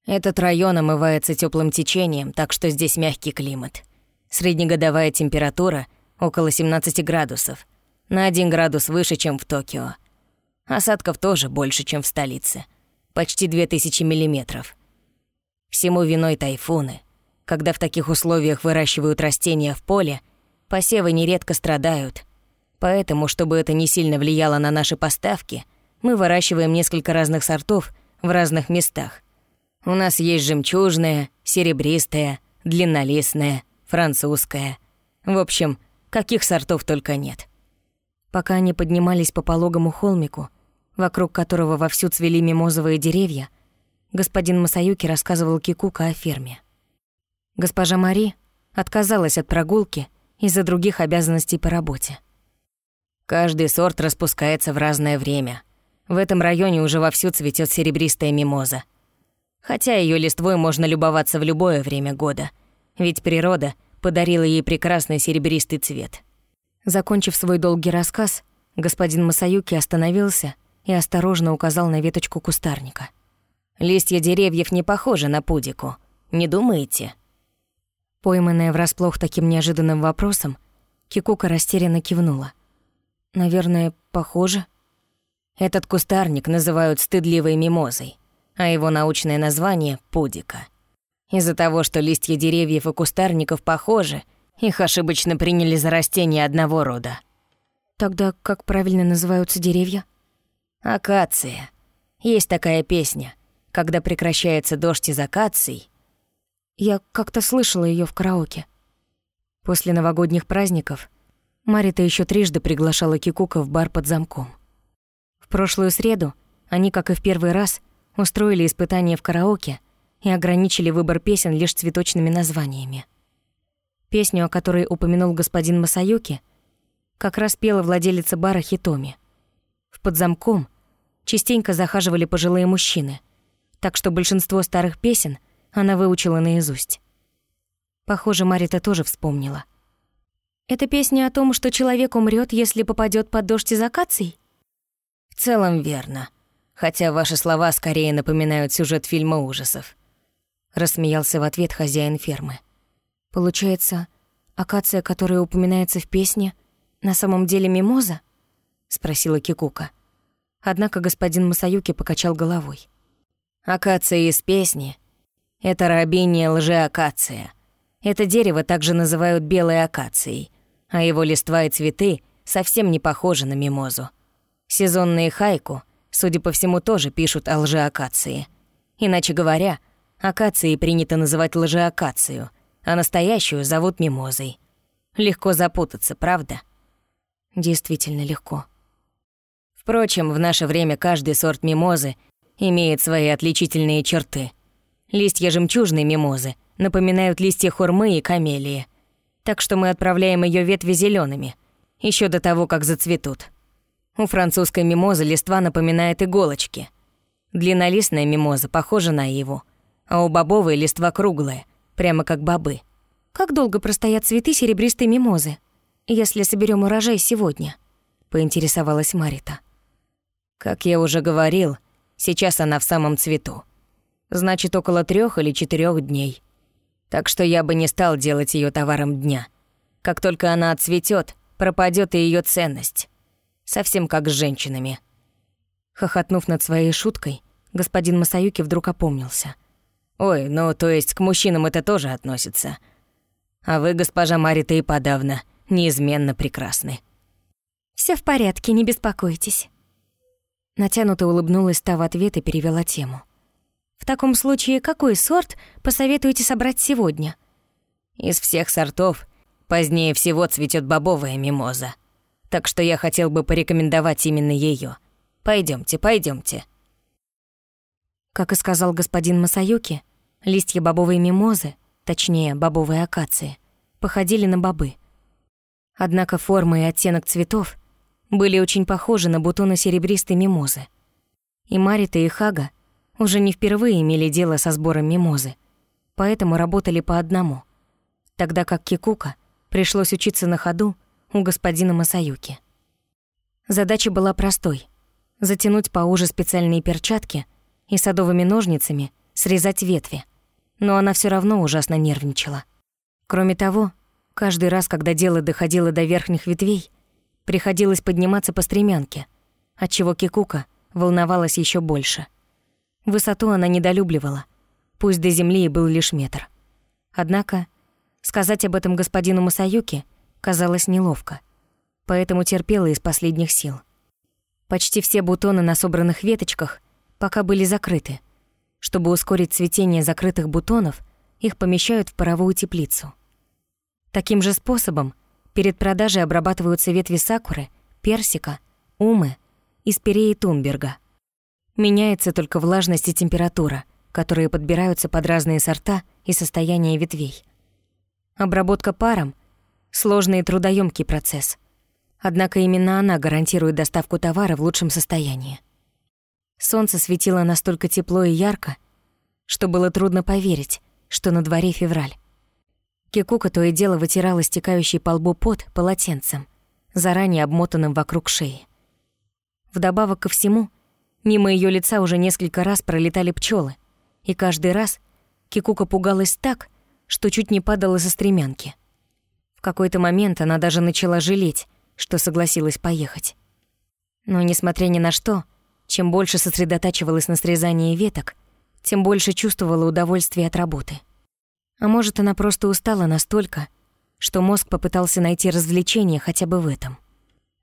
Этот район омывается теплым течением, так что здесь мягкий климат. Среднегодовая температура около 17 градусов, на 1 градус выше, чем в Токио. Осадков тоже больше, чем в столице. Почти 2000 миллиметров. Всему виной тайфуны. Когда в таких условиях выращивают растения в поле, посевы нередко страдают. Поэтому, чтобы это не сильно влияло на наши поставки, мы выращиваем несколько разных сортов в разных местах. У нас есть жемчужная, серебристая, длиннолистная, французская. В общем, каких сортов только нет. Пока они поднимались по пологому холмику, вокруг которого вовсю цвели мимозовые деревья, господин Масаюки рассказывал Кикука о ферме. Госпожа Мари отказалась от прогулки из-за других обязанностей по работе. Каждый сорт распускается в разное время. В этом районе уже вовсю цветет серебристая мимоза. Хотя ее листвой можно любоваться в любое время года, ведь природа подарила ей прекрасный серебристый цвет. Закончив свой долгий рассказ, господин Масаюки остановился и осторожно указал на веточку кустарника. «Листья деревьев не похожи на пудику, не думаете?» Пойманная врасплох таким неожиданным вопросом, Кикука растерянно кивнула. «Наверное, похоже?» Этот кустарник называют стыдливой мимозой, а его научное название — пудика. Из-за того, что листья деревьев и кустарников похожи, их ошибочно приняли за растения одного рода. Тогда как правильно называются деревья? Акация. Есть такая песня. Когда прекращается дождь из акаций, я как-то слышала ее в караоке. После новогодних праздников Марита еще трижды приглашала Кикука в бар под замком. В прошлую среду они, как и в первый раз, устроили испытание в караоке и ограничили выбор песен лишь цветочными названиями. Песню, о которой упомянул господин Масаюки, как раз пела владелица бара Хитоми. В подзамком частенько захаживали пожилые мужчины, так что большинство старых песен она выучила наизусть. Похоже, Марита тоже вспомнила. «Это песня о том, что человек умрет, если попадет под дождь из акаций?» «В целом верно. Хотя ваши слова скорее напоминают сюжет фильма ужасов», — рассмеялся в ответ хозяин фермы. «Получается, Акация, которая упоминается в песне, на самом деле мимоза? Спросила Кикука. Однако господин Масаюки покачал головой. Акация из песни — это рабиния лжеакация. Это дерево также называют белой акацией, а его листва и цветы совсем не похожи на мимозу. Сезонные хайку, судя по всему, тоже пишут о лжеакации. Иначе говоря, акацией принято называть лжеакацию, а настоящую зовут мимозой. Легко запутаться, правда? Действительно легко. Впрочем, в наше время каждый сорт мимозы имеет свои отличительные черты. Листья жемчужной мимозы напоминают листья хурмы и камелии, так что мы отправляем ее ветви зелеными, еще до того, как зацветут. У французской мимозы листва напоминает иголочки. Длиннолистная мимоза похожа на иву, а у бобовой листва круглая, прямо как бобы. Как долго простоят цветы серебристой мимозы, если соберем урожай сегодня? поинтересовалась Марита. Как я уже говорил, Сейчас она в самом цвету. Значит, около трех или четырех дней. Так что я бы не стал делать ее товаром дня. Как только она отцветет, пропадет и ее ценность. Совсем как с женщинами. Хохотнув над своей шуткой, господин Масаюки вдруг опомнился. «Ой, ну то есть к мужчинам это тоже относится. А вы, госпожа Марита, и подавно неизменно прекрасны». Все в порядке, не беспокойтесь». Натянуто улыбнулась та в ответ и перевела тему. «В таком случае, какой сорт посоветуете собрать сегодня?» «Из всех сортов позднее всего цветет бобовая мимоза. Так что я хотел бы порекомендовать именно ее. Пойдемте, пойдемте. Как и сказал господин Масаюки, листья бобовой мимозы, точнее, бобовой акации, походили на бобы. Однако форма и оттенок цветов — были очень похожи на бутоны серебристой мимозы. И Марита и Хага уже не впервые имели дело со сбором мимозы, поэтому работали по одному, тогда как Кикука пришлось учиться на ходу у господина Масаюки. Задача была простой — затянуть поуже специальные перчатки и садовыми ножницами срезать ветви, но она все равно ужасно нервничала. Кроме того, каждый раз, когда дело доходило до верхних ветвей, Приходилось подниматься по стремянке, отчего Кикука волновалась еще больше. Высоту она недолюбливала, пусть до земли и был лишь метр. Однако сказать об этом господину Масаюке казалось неловко, поэтому терпела из последних сил. Почти все бутоны на собранных веточках пока были закрыты. Чтобы ускорить цветение закрытых бутонов, их помещают в паровую теплицу. Таким же способом Перед продажей обрабатываются ветви сакуры, персика, умы и спиреи тунберга. Меняется только влажность и температура, которые подбираются под разные сорта и состояние ветвей. Обработка паром — сложный и трудоемкий процесс. Однако именно она гарантирует доставку товара в лучшем состоянии. Солнце светило настолько тепло и ярко, что было трудно поверить, что на дворе февраль. Кикука то и дело вытирала стекающий по лбу пот полотенцем, заранее обмотанным вокруг шеи. Вдобавок ко всему, мимо ее лица уже несколько раз пролетали пчелы, и каждый раз Кикука пугалась так, что чуть не падала со стремянки. В какой-то момент она даже начала жалеть, что согласилась поехать. Но, несмотря ни на что, чем больше сосредотачивалась на срезании веток, тем больше чувствовала удовольствие от работы — а может, она просто устала настолько, что мозг попытался найти развлечение хотя бы в этом.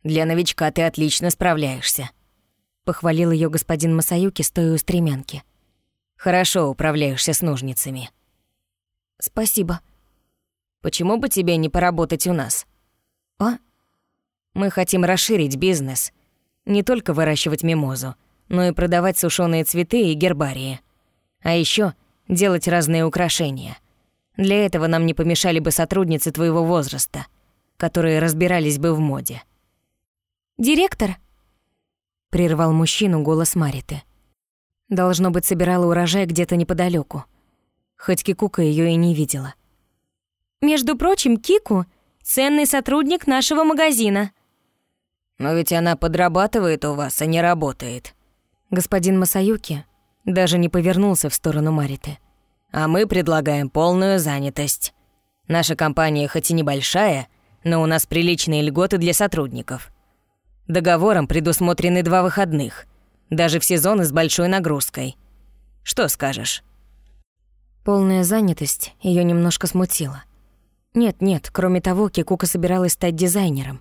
«Для новичка ты отлично справляешься», — похвалил ее господин Масаюки, стоя у стремянки. «Хорошо управляешься с ножницами». «Спасибо». «Почему бы тебе не поработать у нас?» «А?» «Мы хотим расширить бизнес. Не только выращивать мимозу, но и продавать сушеные цветы и гербарии. А еще делать разные украшения. Для этого нам не помешали бы сотрудницы твоего возраста, которые разбирались бы в моде». «Директор?» — прервал мужчину голос Мариты. Должно быть, собирала урожай где-то неподалеку. Хоть Кикука ее и не видела. «Между прочим, Кику — ценный сотрудник нашего магазина». «Но ведь она подрабатывает у вас, а не работает». Господин Масаюки даже не повернулся в сторону Мариты а мы предлагаем полную занятость». Наша компания хоть и небольшая, но у нас приличные льготы для сотрудников. Договором предусмотрены два выходных, даже в сезоны с большой нагрузкой. Что скажешь?» Полная занятость ее немножко смутила. Нет-нет, кроме того, Кикука собиралась стать дизайнером.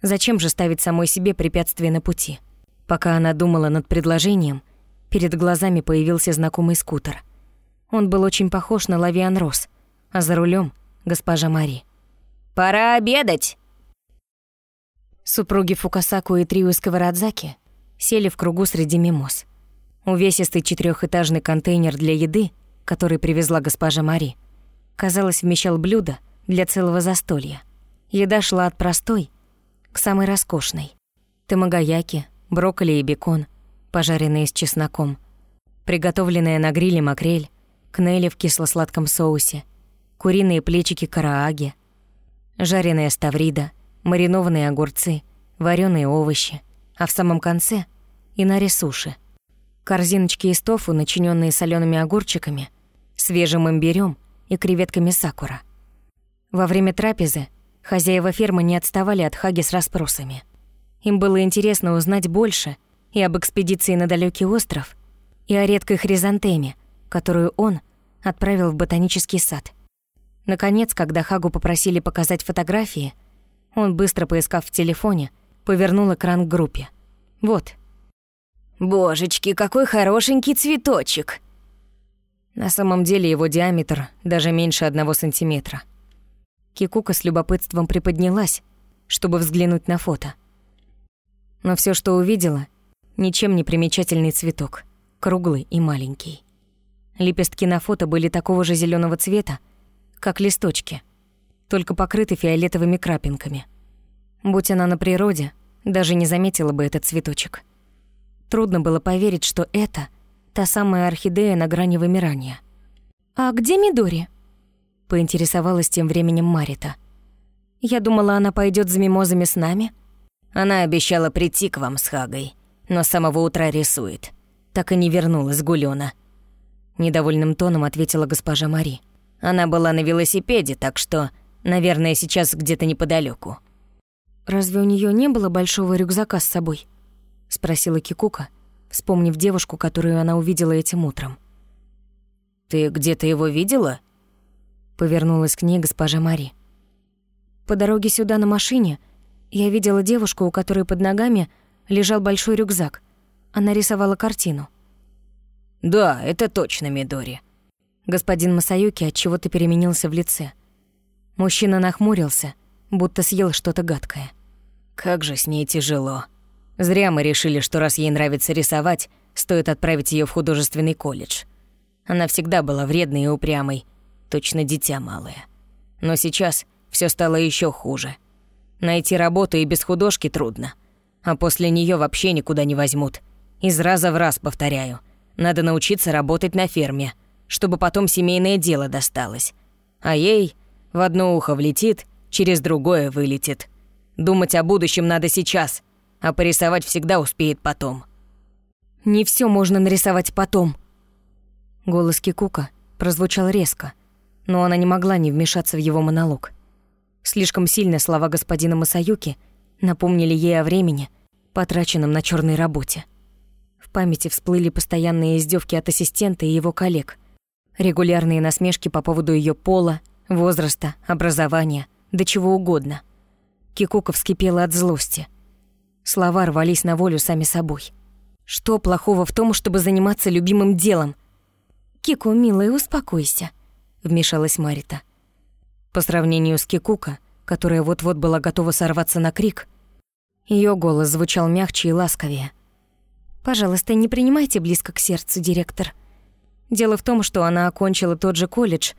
Зачем же ставить самой себе препятствия на пути? Пока она думала над предложением, перед глазами появился знакомый скутер. Он был очень похож на Лавиан Рос, а за рулем госпожа Мари. «Пора обедать!» Супруги Фукасаку и Трио Сковородзаки сели в кругу среди мимоз. Увесистый четырехэтажный контейнер для еды, который привезла госпожа Мари, казалось, вмещал блюдо для целого застолья. Еда шла от простой к самой роскошной. Тамагаяки, брокколи и бекон, пожаренные с чесноком, приготовленная на гриле макрель, кнели в кисло-сладком соусе, куриные плечики карааги, жареная ставрида, маринованные огурцы, вареные овощи, а в самом конце — инари суши. Корзиночки из тофу, начиненные солеными огурчиками, свежим имбирём и креветками сакура. Во время трапезы хозяева фермы не отставали от Хаги с расспросами. Им было интересно узнать больше и об экспедиции на далекий остров, и о редкой хризантеме, которую он отправил в ботанический сад. Наконец, когда Хагу попросили показать фотографии, он, быстро поискав в телефоне, повернул экран к группе. Вот. «Божечки, какой хорошенький цветочек!» На самом деле его диаметр даже меньше одного сантиметра. Кикука с любопытством приподнялась, чтобы взглянуть на фото. Но все, что увидела, ничем не примечательный цветок, круглый и маленький. Лепестки на фото были такого же зеленого цвета, как листочки, только покрыты фиолетовыми крапинками. Будь она на природе, даже не заметила бы этот цветочек. Трудно было поверить, что это та самая орхидея на грани вымирания. «А где Мидори?» — поинтересовалась тем временем Марита. «Я думала, она пойдет за мимозами с нами». Она обещала прийти к вам с Хагой, но с самого утра рисует. Так и не вернулась Гулёна. Недовольным тоном ответила госпожа Мари. Она была на велосипеде, так что, наверное, сейчас где-то неподалеку. «Разве у нее не было большого рюкзака с собой?» — спросила Кикука, вспомнив девушку, которую она увидела этим утром. «Ты где-то его видела?» Повернулась к ней госпожа Мари. «По дороге сюда на машине я видела девушку, у которой под ногами лежал большой рюкзак. Она рисовала картину». «Да, это точно Мидори». Господин Масаюки от чего то переменился в лице. Мужчина нахмурился, будто съел что-то гадкое. «Как же с ней тяжело». Зря мы решили, что раз ей нравится рисовать, стоит отправить ее в художественный колледж. Она всегда была вредной и упрямой, точно дитя малое. Но сейчас все стало еще хуже. Найти работу и без художки трудно. А после нее вообще никуда не возьмут. Из раза в раз повторяю. Надо научиться работать на ферме, чтобы потом семейное дело досталось. А ей в одно ухо влетит, через другое вылетит. Думать о будущем надо сейчас — а порисовать всегда успеет потом. Не все можно нарисовать потом. Голос Кикука прозвучал резко, но она не могла не вмешаться в его монолог. Слишком сильно слова господина Масаюки напомнили ей о времени, потраченном на черной работе. Памяти всплыли постоянные издевки от ассистента и его коллег, регулярные насмешки по поводу ее пола, возраста, образования, да чего угодно. Кикука вскипела от злости. Слова рвались на волю сами собой. Что плохого в том, чтобы заниматься любимым делом? «Кику, милая, успокойся», — вмешалась Марита. По сравнению с Кикука, которая вот-вот была готова сорваться на крик, ее голос звучал мягче и ласковее. «Пожалуйста, не принимайте близко к сердцу, директор. Дело в том, что она окончила тот же колледж,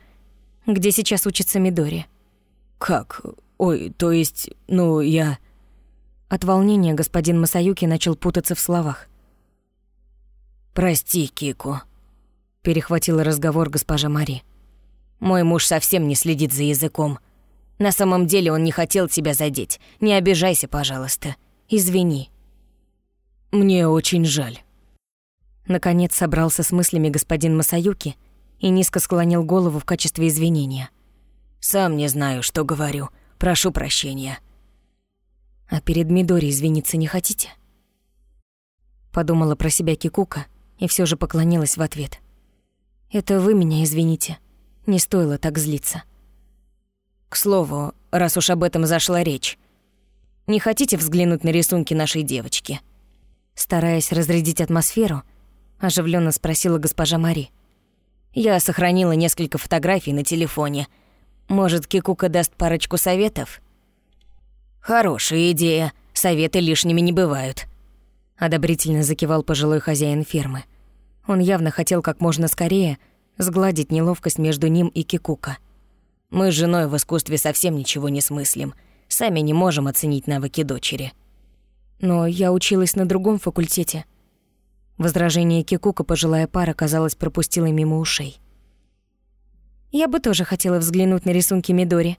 где сейчас учится Мидори». «Как? Ой, то есть, ну, я...» От волнения господин Масаюки начал путаться в словах. «Прости, Кику», — перехватила разговор госпожа Мари. «Мой муж совсем не следит за языком. На самом деле он не хотел тебя задеть. Не обижайся, пожалуйста. Извини». «Мне очень жаль». Наконец собрался с мыслями господин Масаюки и низко склонил голову в качестве извинения. Сам не знаю, что говорю. Прошу прощения. А перед Мидори извиниться не хотите? Подумала про себя Кикука и все же поклонилась в ответ. Это вы меня извините. Не стоило так злиться. К слову, раз уж об этом зашла речь, не хотите взглянуть на рисунки нашей девочки? Стараясь разрядить атмосферу, оживленно спросила госпожа Мари. Я сохранила несколько фотографий на телефоне. Может, Кикука даст парочку советов? Хорошая идея. Советы лишними не бывают. Одобрительно закивал пожилой хозяин фермы. Он явно хотел как можно скорее сгладить неловкость между ним и Кикука. Мы с женой в искусстве совсем ничего не смыслим. Сами не можем оценить навыки дочери. Но я училась на другом факультете. Возражение Кикука пожилая пара, казалось, пропустила мимо ушей. Я бы тоже хотела взглянуть на рисунки Мидори.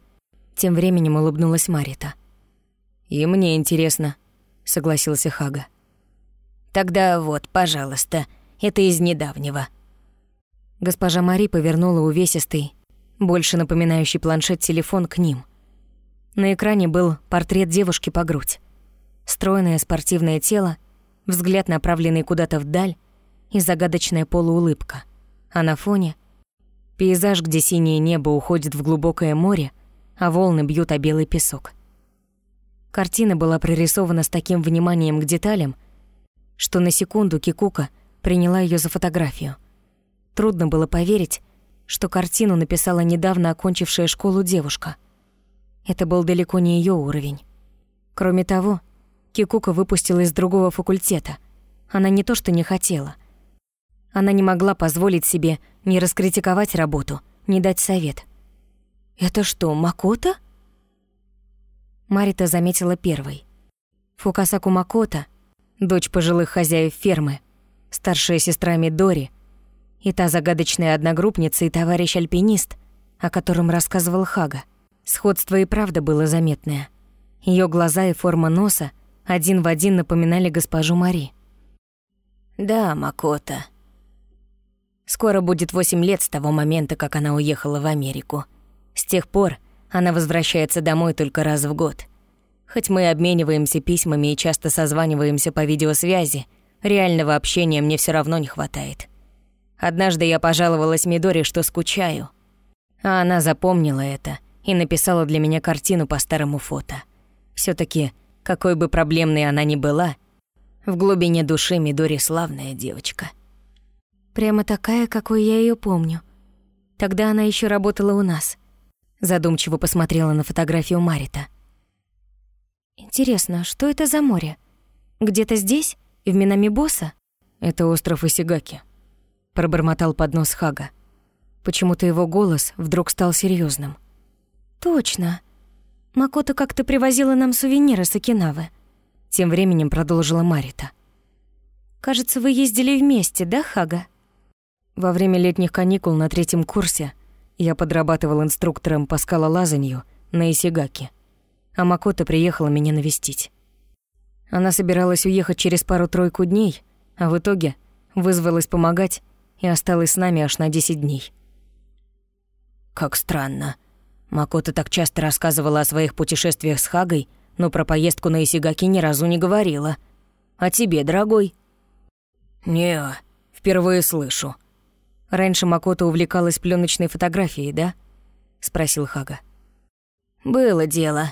Тем временем улыбнулась Марита. «И мне интересно», — согласился Хага. «Тогда вот, пожалуйста, это из недавнего». Госпожа Мари повернула увесистый, больше напоминающий планшет телефон к ним. На экране был портрет девушки по грудь. Стройное спортивное тело, взгляд, направленный куда-то вдаль, и загадочная полуулыбка. А на фоне — пейзаж, где синее небо уходит в глубокое море, а волны бьют о белый песок. Картина была прорисована с таким вниманием к деталям, что на секунду Кикука приняла ее за фотографию. Трудно было поверить, что картину написала недавно окончившая школу девушка. Это был далеко не ее уровень. Кроме того, Кикука выпустила из другого факультета. Она не то что не хотела. Она не могла позволить себе не раскритиковать работу, не дать совет. «Это что, Макота?» Марита заметила первой. Фукасаку Макота, дочь пожилых хозяев фермы, старшая сестра Мидори, и та загадочная одногруппница и товарищ-альпинист, о котором рассказывал Хага. Сходство и правда было заметное. Ее глаза и форма носа один в один напоминали госпожу Мари. «Да, Макота. Скоро будет восемь лет с того момента, как она уехала в Америку. С тех пор она возвращается домой только раз в год. Хоть мы обмениваемся письмами и часто созваниваемся по видеосвязи, реального общения мне все равно не хватает. Однажды я пожаловалась Мидори, что скучаю. А она запомнила это и написала для меня картину по старому фото. все таки какой бы проблемной она ни была, в глубине души Мидори славная девочка. Прямо такая, какой я ее помню. Тогда она еще работала у нас. Задумчиво посмотрела на фотографию Марита. Интересно, что это за море? Где-то здесь, в Минамибоса? Это остров Исигаки пробормотал под нос Хага. Почему-то его голос вдруг стал серьезным. Точно. Макото как-то привозила нам сувениры с Окинавы. Тем временем продолжила Марита. Кажется, вы ездили вместе, да, Хага? Во время летних каникул на третьем курсе я подрабатывал инструктором по скалолазанию на Исигаке, а Макото приехала меня навестить. Она собиралась уехать через пару-тройку дней, а в итоге вызвалась помогать и осталась с нами аж на 10 дней. Как странно. Макота так часто рассказывала о своих путешествиях с Хагой, но про поездку на Исигаки ни разу не говорила. А тебе, дорогой? Не, впервые слышу. Раньше Макота увлекалась пленочной фотографией, да? спросил Хага. Было дело.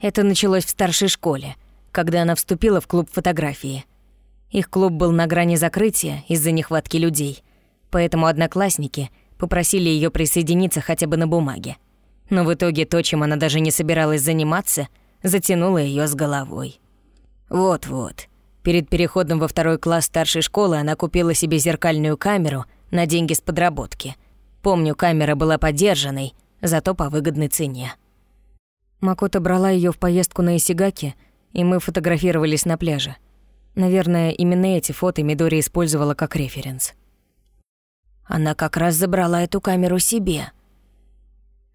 Это началось в старшей школе, когда она вступила в клуб фотографии. Их клуб был на грани закрытия из-за нехватки людей — поэтому одноклассники попросили ее присоединиться хотя бы на бумаге. Но в итоге то, чем она даже не собиралась заниматься, затянуло ее с головой. Вот-вот. Перед переходом во второй класс старшей школы она купила себе зеркальную камеру на деньги с подработки. Помню, камера была подержанной, зато по выгодной цене. Макота брала ее в поездку на Исигаки, и мы фотографировались на пляже. Наверное, именно эти фото Мидори использовала как референс. Она как раз забрала эту камеру себе.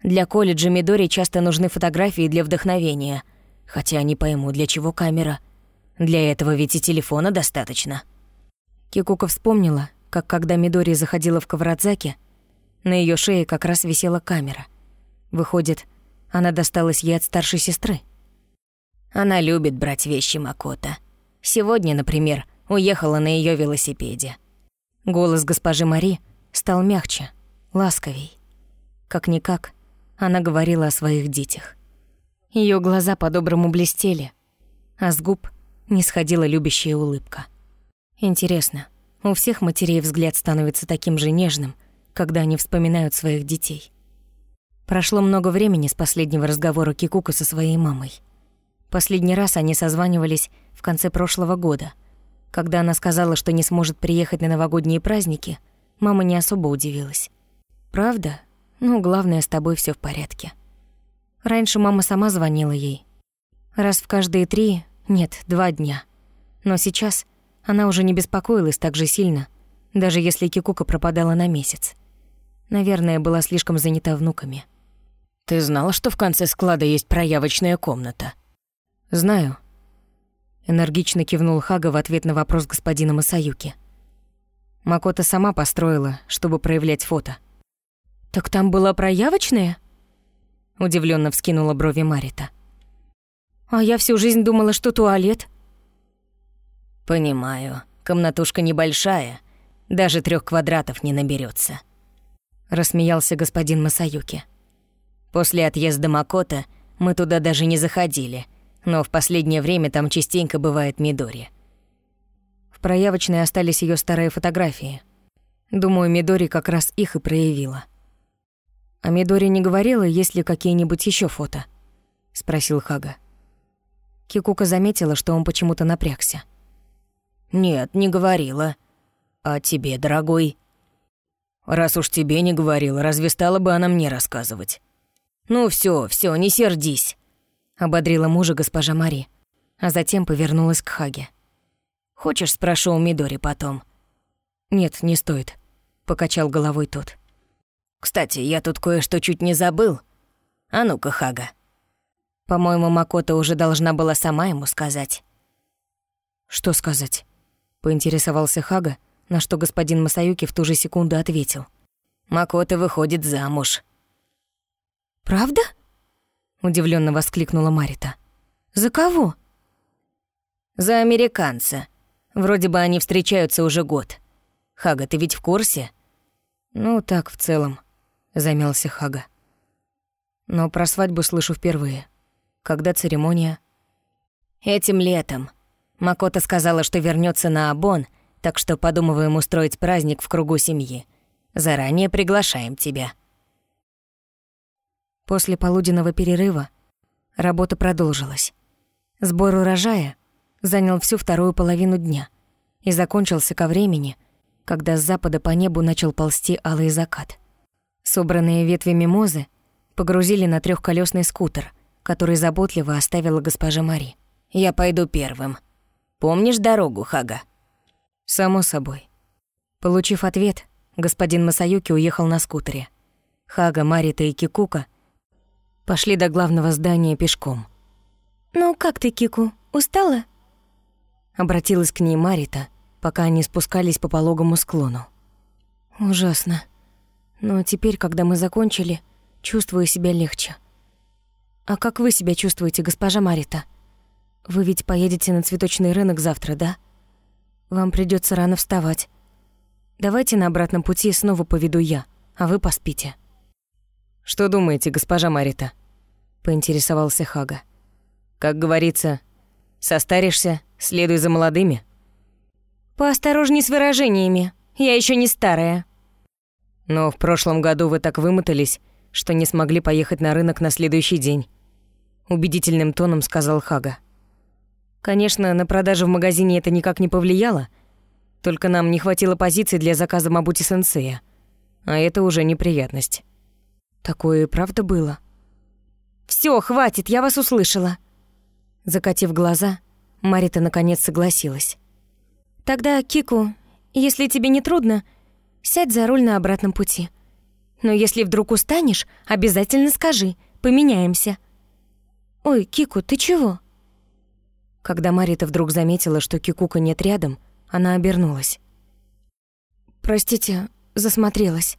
Для колледжа Мидори часто нужны фотографии для вдохновения. Хотя не пойму, для чего камера. Для этого ведь и телефона достаточно. Кикука вспомнила, как когда Мидори заходила в Каврадзаки, на ее шее как раз висела камера. Выходит, она досталась ей от старшей сестры. Она любит брать вещи Макота. Сегодня, например, уехала на ее велосипеде. Голос госпожи Мари стал мягче, ласковей. Как-никак, она говорила о своих детях. Ее глаза по-доброму блестели, а с губ не сходила любящая улыбка. Интересно, у всех матерей взгляд становится таким же нежным, когда они вспоминают своих детей. Прошло много времени с последнего разговора Кикука со своей мамой. Последний раз они созванивались в конце прошлого года. Когда она сказала, что не сможет приехать на новогодние праздники, мама не особо удивилась. «Правда? Ну, главное, с тобой все в порядке». Раньше мама сама звонила ей. Раз в каждые три, нет, два дня. Но сейчас она уже не беспокоилась так же сильно, даже если Кикука пропадала на месяц. Наверное, была слишком занята внуками. «Ты знала, что в конце склада есть проявочная комната?» «Знаю», — энергично кивнул Хага в ответ на вопрос господина Масаюки. Макота сама построила, чтобы проявлять фото. «Так там была проявочная?» Удивленно вскинула брови Марита. «А я всю жизнь думала, что туалет». «Понимаю. Комнатушка небольшая. Даже трех квадратов не наберется. Рассмеялся господин Масаюки. «После отъезда Макота мы туда даже не заходили, но в последнее время там частенько бывает Мидори. В проявочной остались ее старые фотографии. Думаю, Мидори как раз их и проявила. А Мидори не говорила, есть ли какие-нибудь еще фото? Спросил Хага. Кикука заметила, что он почему-то напрягся. «Нет, не говорила. А тебе, дорогой?» «Раз уж тебе не говорила, разве стала бы она мне рассказывать?» «Ну все, все, не сердись ободрила мужа госпожа Мари, а затем повернулась к Хаге. «Хочешь, спрошу у Мидори потом?» «Нет, не стоит», — покачал головой тот. «Кстати, я тут кое-что чуть не забыл. А ну-ка, Хага». По-моему, Макота уже должна была сама ему сказать. «Что сказать?» — поинтересовался Хага, на что господин Масаюки в ту же секунду ответил. «Макота выходит замуж». «Правда?» удивленно воскликнула Марита. «За кого?» «За американца. Вроде бы они встречаются уже год. Хага, ты ведь в курсе?» «Ну, так, в целом», — замялся Хага. «Но про свадьбу слышу впервые. Когда церемония?» «Этим летом. Макота сказала, что вернется на Абон, так что подумываем устроить праздник в кругу семьи. Заранее приглашаем тебя». После полуденного перерыва работа продолжилась. Сбор урожая занял всю вторую половину дня и закончился ко времени, когда с запада по небу начал ползти алый закат. Собранные ветви мимозы погрузили на трехколесный скутер, который заботливо оставила госпожа Мари. «Я пойду первым. Помнишь дорогу, Хага?» «Само собой». Получив ответ, господин Масаюки уехал на скутере. Хага, Марита и Кикука — Пошли до главного здания пешком. «Ну как ты, Кику, устала?» Обратилась к ней Марита, пока они спускались по пологому склону. «Ужасно. Но теперь, когда мы закончили, чувствую себя легче. А как вы себя чувствуете, госпожа Марита? Вы ведь поедете на цветочный рынок завтра, да? Вам придется рано вставать. Давайте на обратном пути снова поведу я, а вы поспите». «Что думаете, госпожа Марита?» поинтересовался Хага. Как говорится, состаришься, следуй за молодыми. Поосторожней с выражениями. Я еще не старая. Но в прошлом году вы так вымотались, что не смогли поехать на рынок на следующий день. Убедительным тоном сказал Хага. Конечно, на продажу в магазине это никак не повлияло, только нам не хватило позиций для заказа Мабути-сенсея. А это уже неприятность. Такое и правда было. Все, хватит, я вас услышала». Закатив глаза, Марита наконец согласилась. «Тогда, Кику, если тебе не трудно, сядь за руль на обратном пути. Но если вдруг устанешь, обязательно скажи, поменяемся». «Ой, Кику, ты чего?» Когда Марита вдруг заметила, что Кикука нет рядом, она обернулась. «Простите, засмотрелась».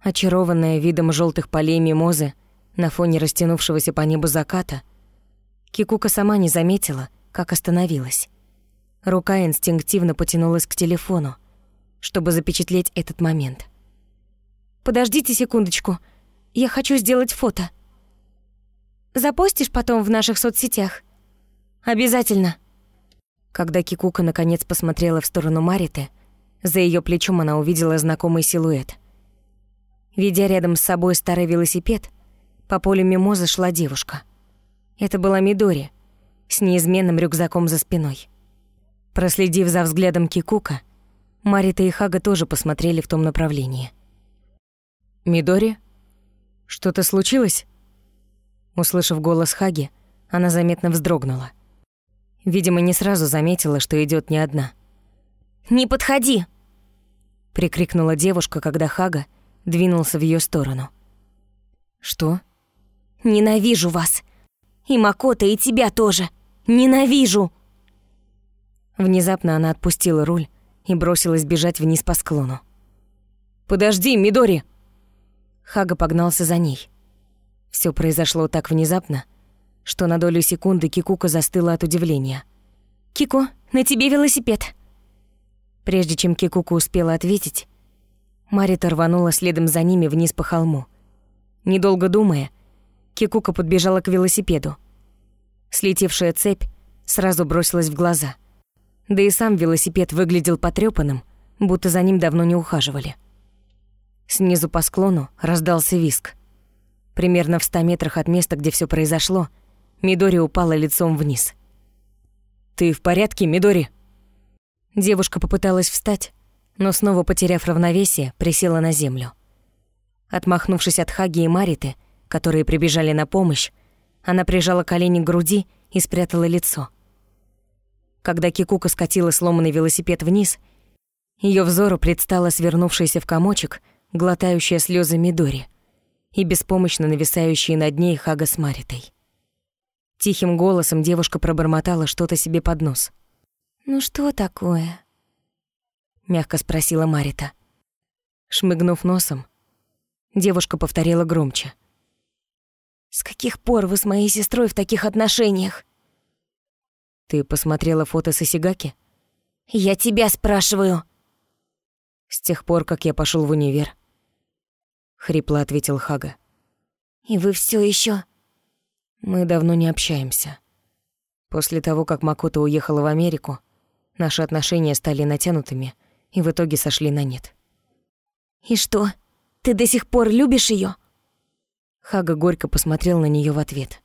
Очарованная видом желтых полей мимозы, На фоне растянувшегося по небу заката Кикука сама не заметила, как остановилась. Рука инстинктивно потянулась к телефону, чтобы запечатлеть этот момент. «Подождите секундочку, я хочу сделать фото. Запостишь потом в наших соцсетях?» «Обязательно!» Когда Кикука наконец посмотрела в сторону Мариты, за ее плечом она увидела знакомый силуэт. Ведя рядом с собой старый велосипед, по полю мимозы шла девушка. Это была Мидори с неизменным рюкзаком за спиной. Проследив за взглядом Кикука, Марита и Хага тоже посмотрели в том направлении. «Мидори? Что-то случилось?» Услышав голос Хаги, она заметно вздрогнула. Видимо, не сразу заметила, что идет не одна. «Не подходи!» прикрикнула девушка, когда Хага двинулся в ее сторону. «Что?» «Ненавижу вас! И Макота, и тебя тоже! Ненавижу!» Внезапно она отпустила руль и бросилась бежать вниз по склону. «Подожди, Мидори!» Хага погнался за ней. Все произошло так внезапно, что на долю секунды Кикука застыла от удивления. «Кико, на тебе велосипед!» Прежде чем Кикука успела ответить, Марита рванула следом за ними вниз по холму. Недолго думая, Кикука подбежала к велосипеду. Слетевшая цепь сразу бросилась в глаза. Да и сам велосипед выглядел потрёпанным, будто за ним давно не ухаживали. Снизу по склону раздался виск. Примерно в ста метрах от места, где все произошло, Мидори упала лицом вниз. «Ты в порядке, Мидори?» Девушка попыталась встать, но снова потеряв равновесие, присела на землю. Отмахнувшись от Хаги и Мариты, которые прибежали на помощь, она прижала колени к груди и спрятала лицо. Когда Кикука скатила сломанный велосипед вниз, ее взору предстала свернувшаяся в комочек, глотающая слезы Мидори и беспомощно нависающие над ней Хага с Маритой. Тихим голосом девушка пробормотала что-то себе под нос. «Ну что такое?» — мягко спросила Марита. Шмыгнув носом, девушка повторила громче. «С каких пор вы с моей сестрой в таких отношениях?» «Ты посмотрела фото Сосигаки?» «Я тебя спрашиваю!» «С тех пор, как я пошел в универ», — хрипло ответил Хага. «И вы все еще Мы давно не общаемся. После того, как Макото уехала в Америку, наши отношения стали натянутыми и в итоге сошли на нет. «И что, ты до сих пор любишь ее? Хага горько посмотрел на нее в ответ.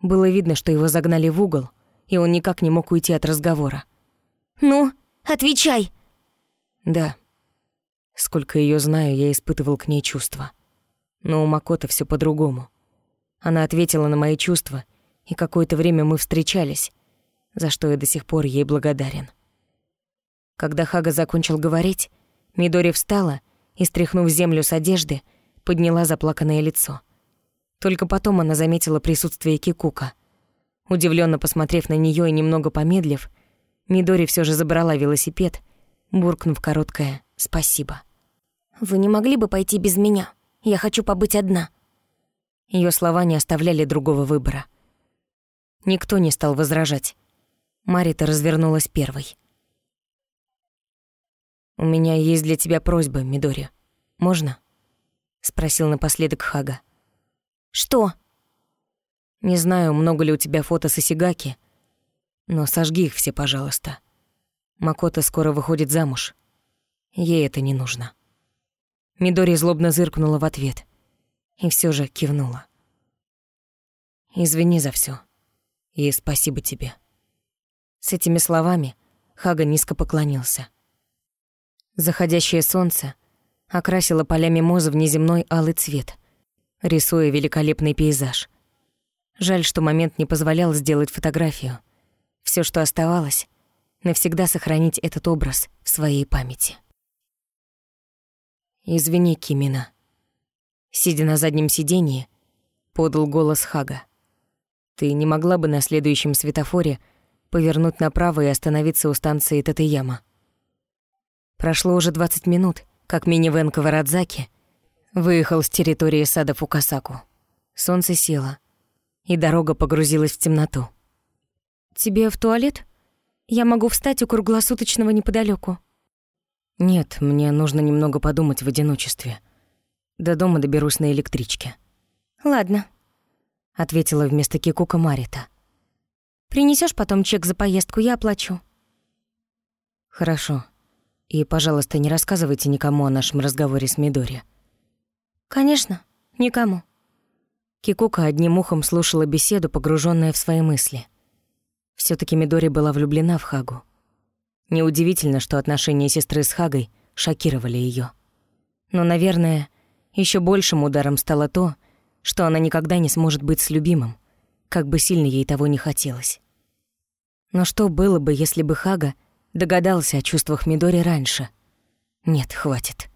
Было видно, что его загнали в угол, и он никак не мог уйти от разговора. «Ну, отвечай!» «Да. Сколько ее знаю, я испытывал к ней чувства. Но у Макота все по-другому. Она ответила на мои чувства, и какое-то время мы встречались, за что я до сих пор ей благодарен». Когда Хага закончил говорить, Мидори встала и, стряхнув землю с одежды, подняла заплаканное лицо. Только потом она заметила присутствие Кикука. Удивленно посмотрев на нее и немного помедлив, Мидори все же забрала велосипед, буркнув короткое «спасибо». «Вы не могли бы пойти без меня? Я хочу побыть одна». Ее слова не оставляли другого выбора. Никто не стал возражать. Марита развернулась первой. «У меня есть для тебя просьба, Мидори. Можно?» — спросил напоследок Хага. «Что?» «Не знаю, много ли у тебя фото с Исигаки, но сожги их все, пожалуйста. Макота скоро выходит замуж. Ей это не нужно». Мидори злобно зыркнула в ответ и все же кивнула. «Извини за все и спасибо тебе». С этими словами Хага низко поклонился. Заходящее солнце окрасило поля мимозы в неземной алый цвет, рисуя великолепный пейзаж. Жаль, что момент не позволял сделать фотографию. Все, что оставалось, навсегда сохранить этот образ в своей памяти. «Извини, Кимина». Сидя на заднем сиденье, подал голос Хага. «Ты не могла бы на следующем светофоре повернуть направо и остановиться у станции Татаяма?» Прошло уже 20 минут, как минивэн Каварадзаки выехал с территории сада Фукасаку. Солнце село, и дорога погрузилась в темноту. «Тебе в туалет? Я могу встать у круглосуточного неподалеку. «Нет, мне нужно немного подумать в одиночестве. До дома доберусь на электричке». «Ладно», — ответила вместо Кикука Марита. Принесешь потом чек за поездку, я оплачу». «Хорошо. И, пожалуйста, не рассказывайте никому о нашем разговоре с Мидори». «Конечно, никому». Кикука одним ухом слушала беседу, погруженная в свои мысли. все таки Мидори была влюблена в Хагу. Неудивительно, что отношения сестры с Хагой шокировали ее. Но, наверное, еще большим ударом стало то, что она никогда не сможет быть с любимым, как бы сильно ей того не хотелось. Но что было бы, если бы Хага догадался о чувствах Мидори раньше? Нет, хватит.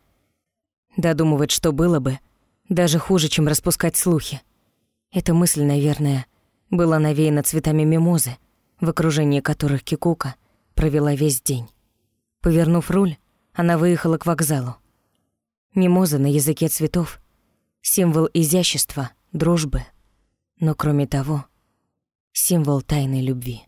Додумывать, что было бы, даже хуже, чем распускать слухи. Эта мысль, наверное, была навеяна цветами мимозы, в окружении которых Кикука провела весь день. Повернув руль, она выехала к вокзалу. Мимоза на языке цветов — символ изящества, дружбы — но кроме того, символ тайной любви.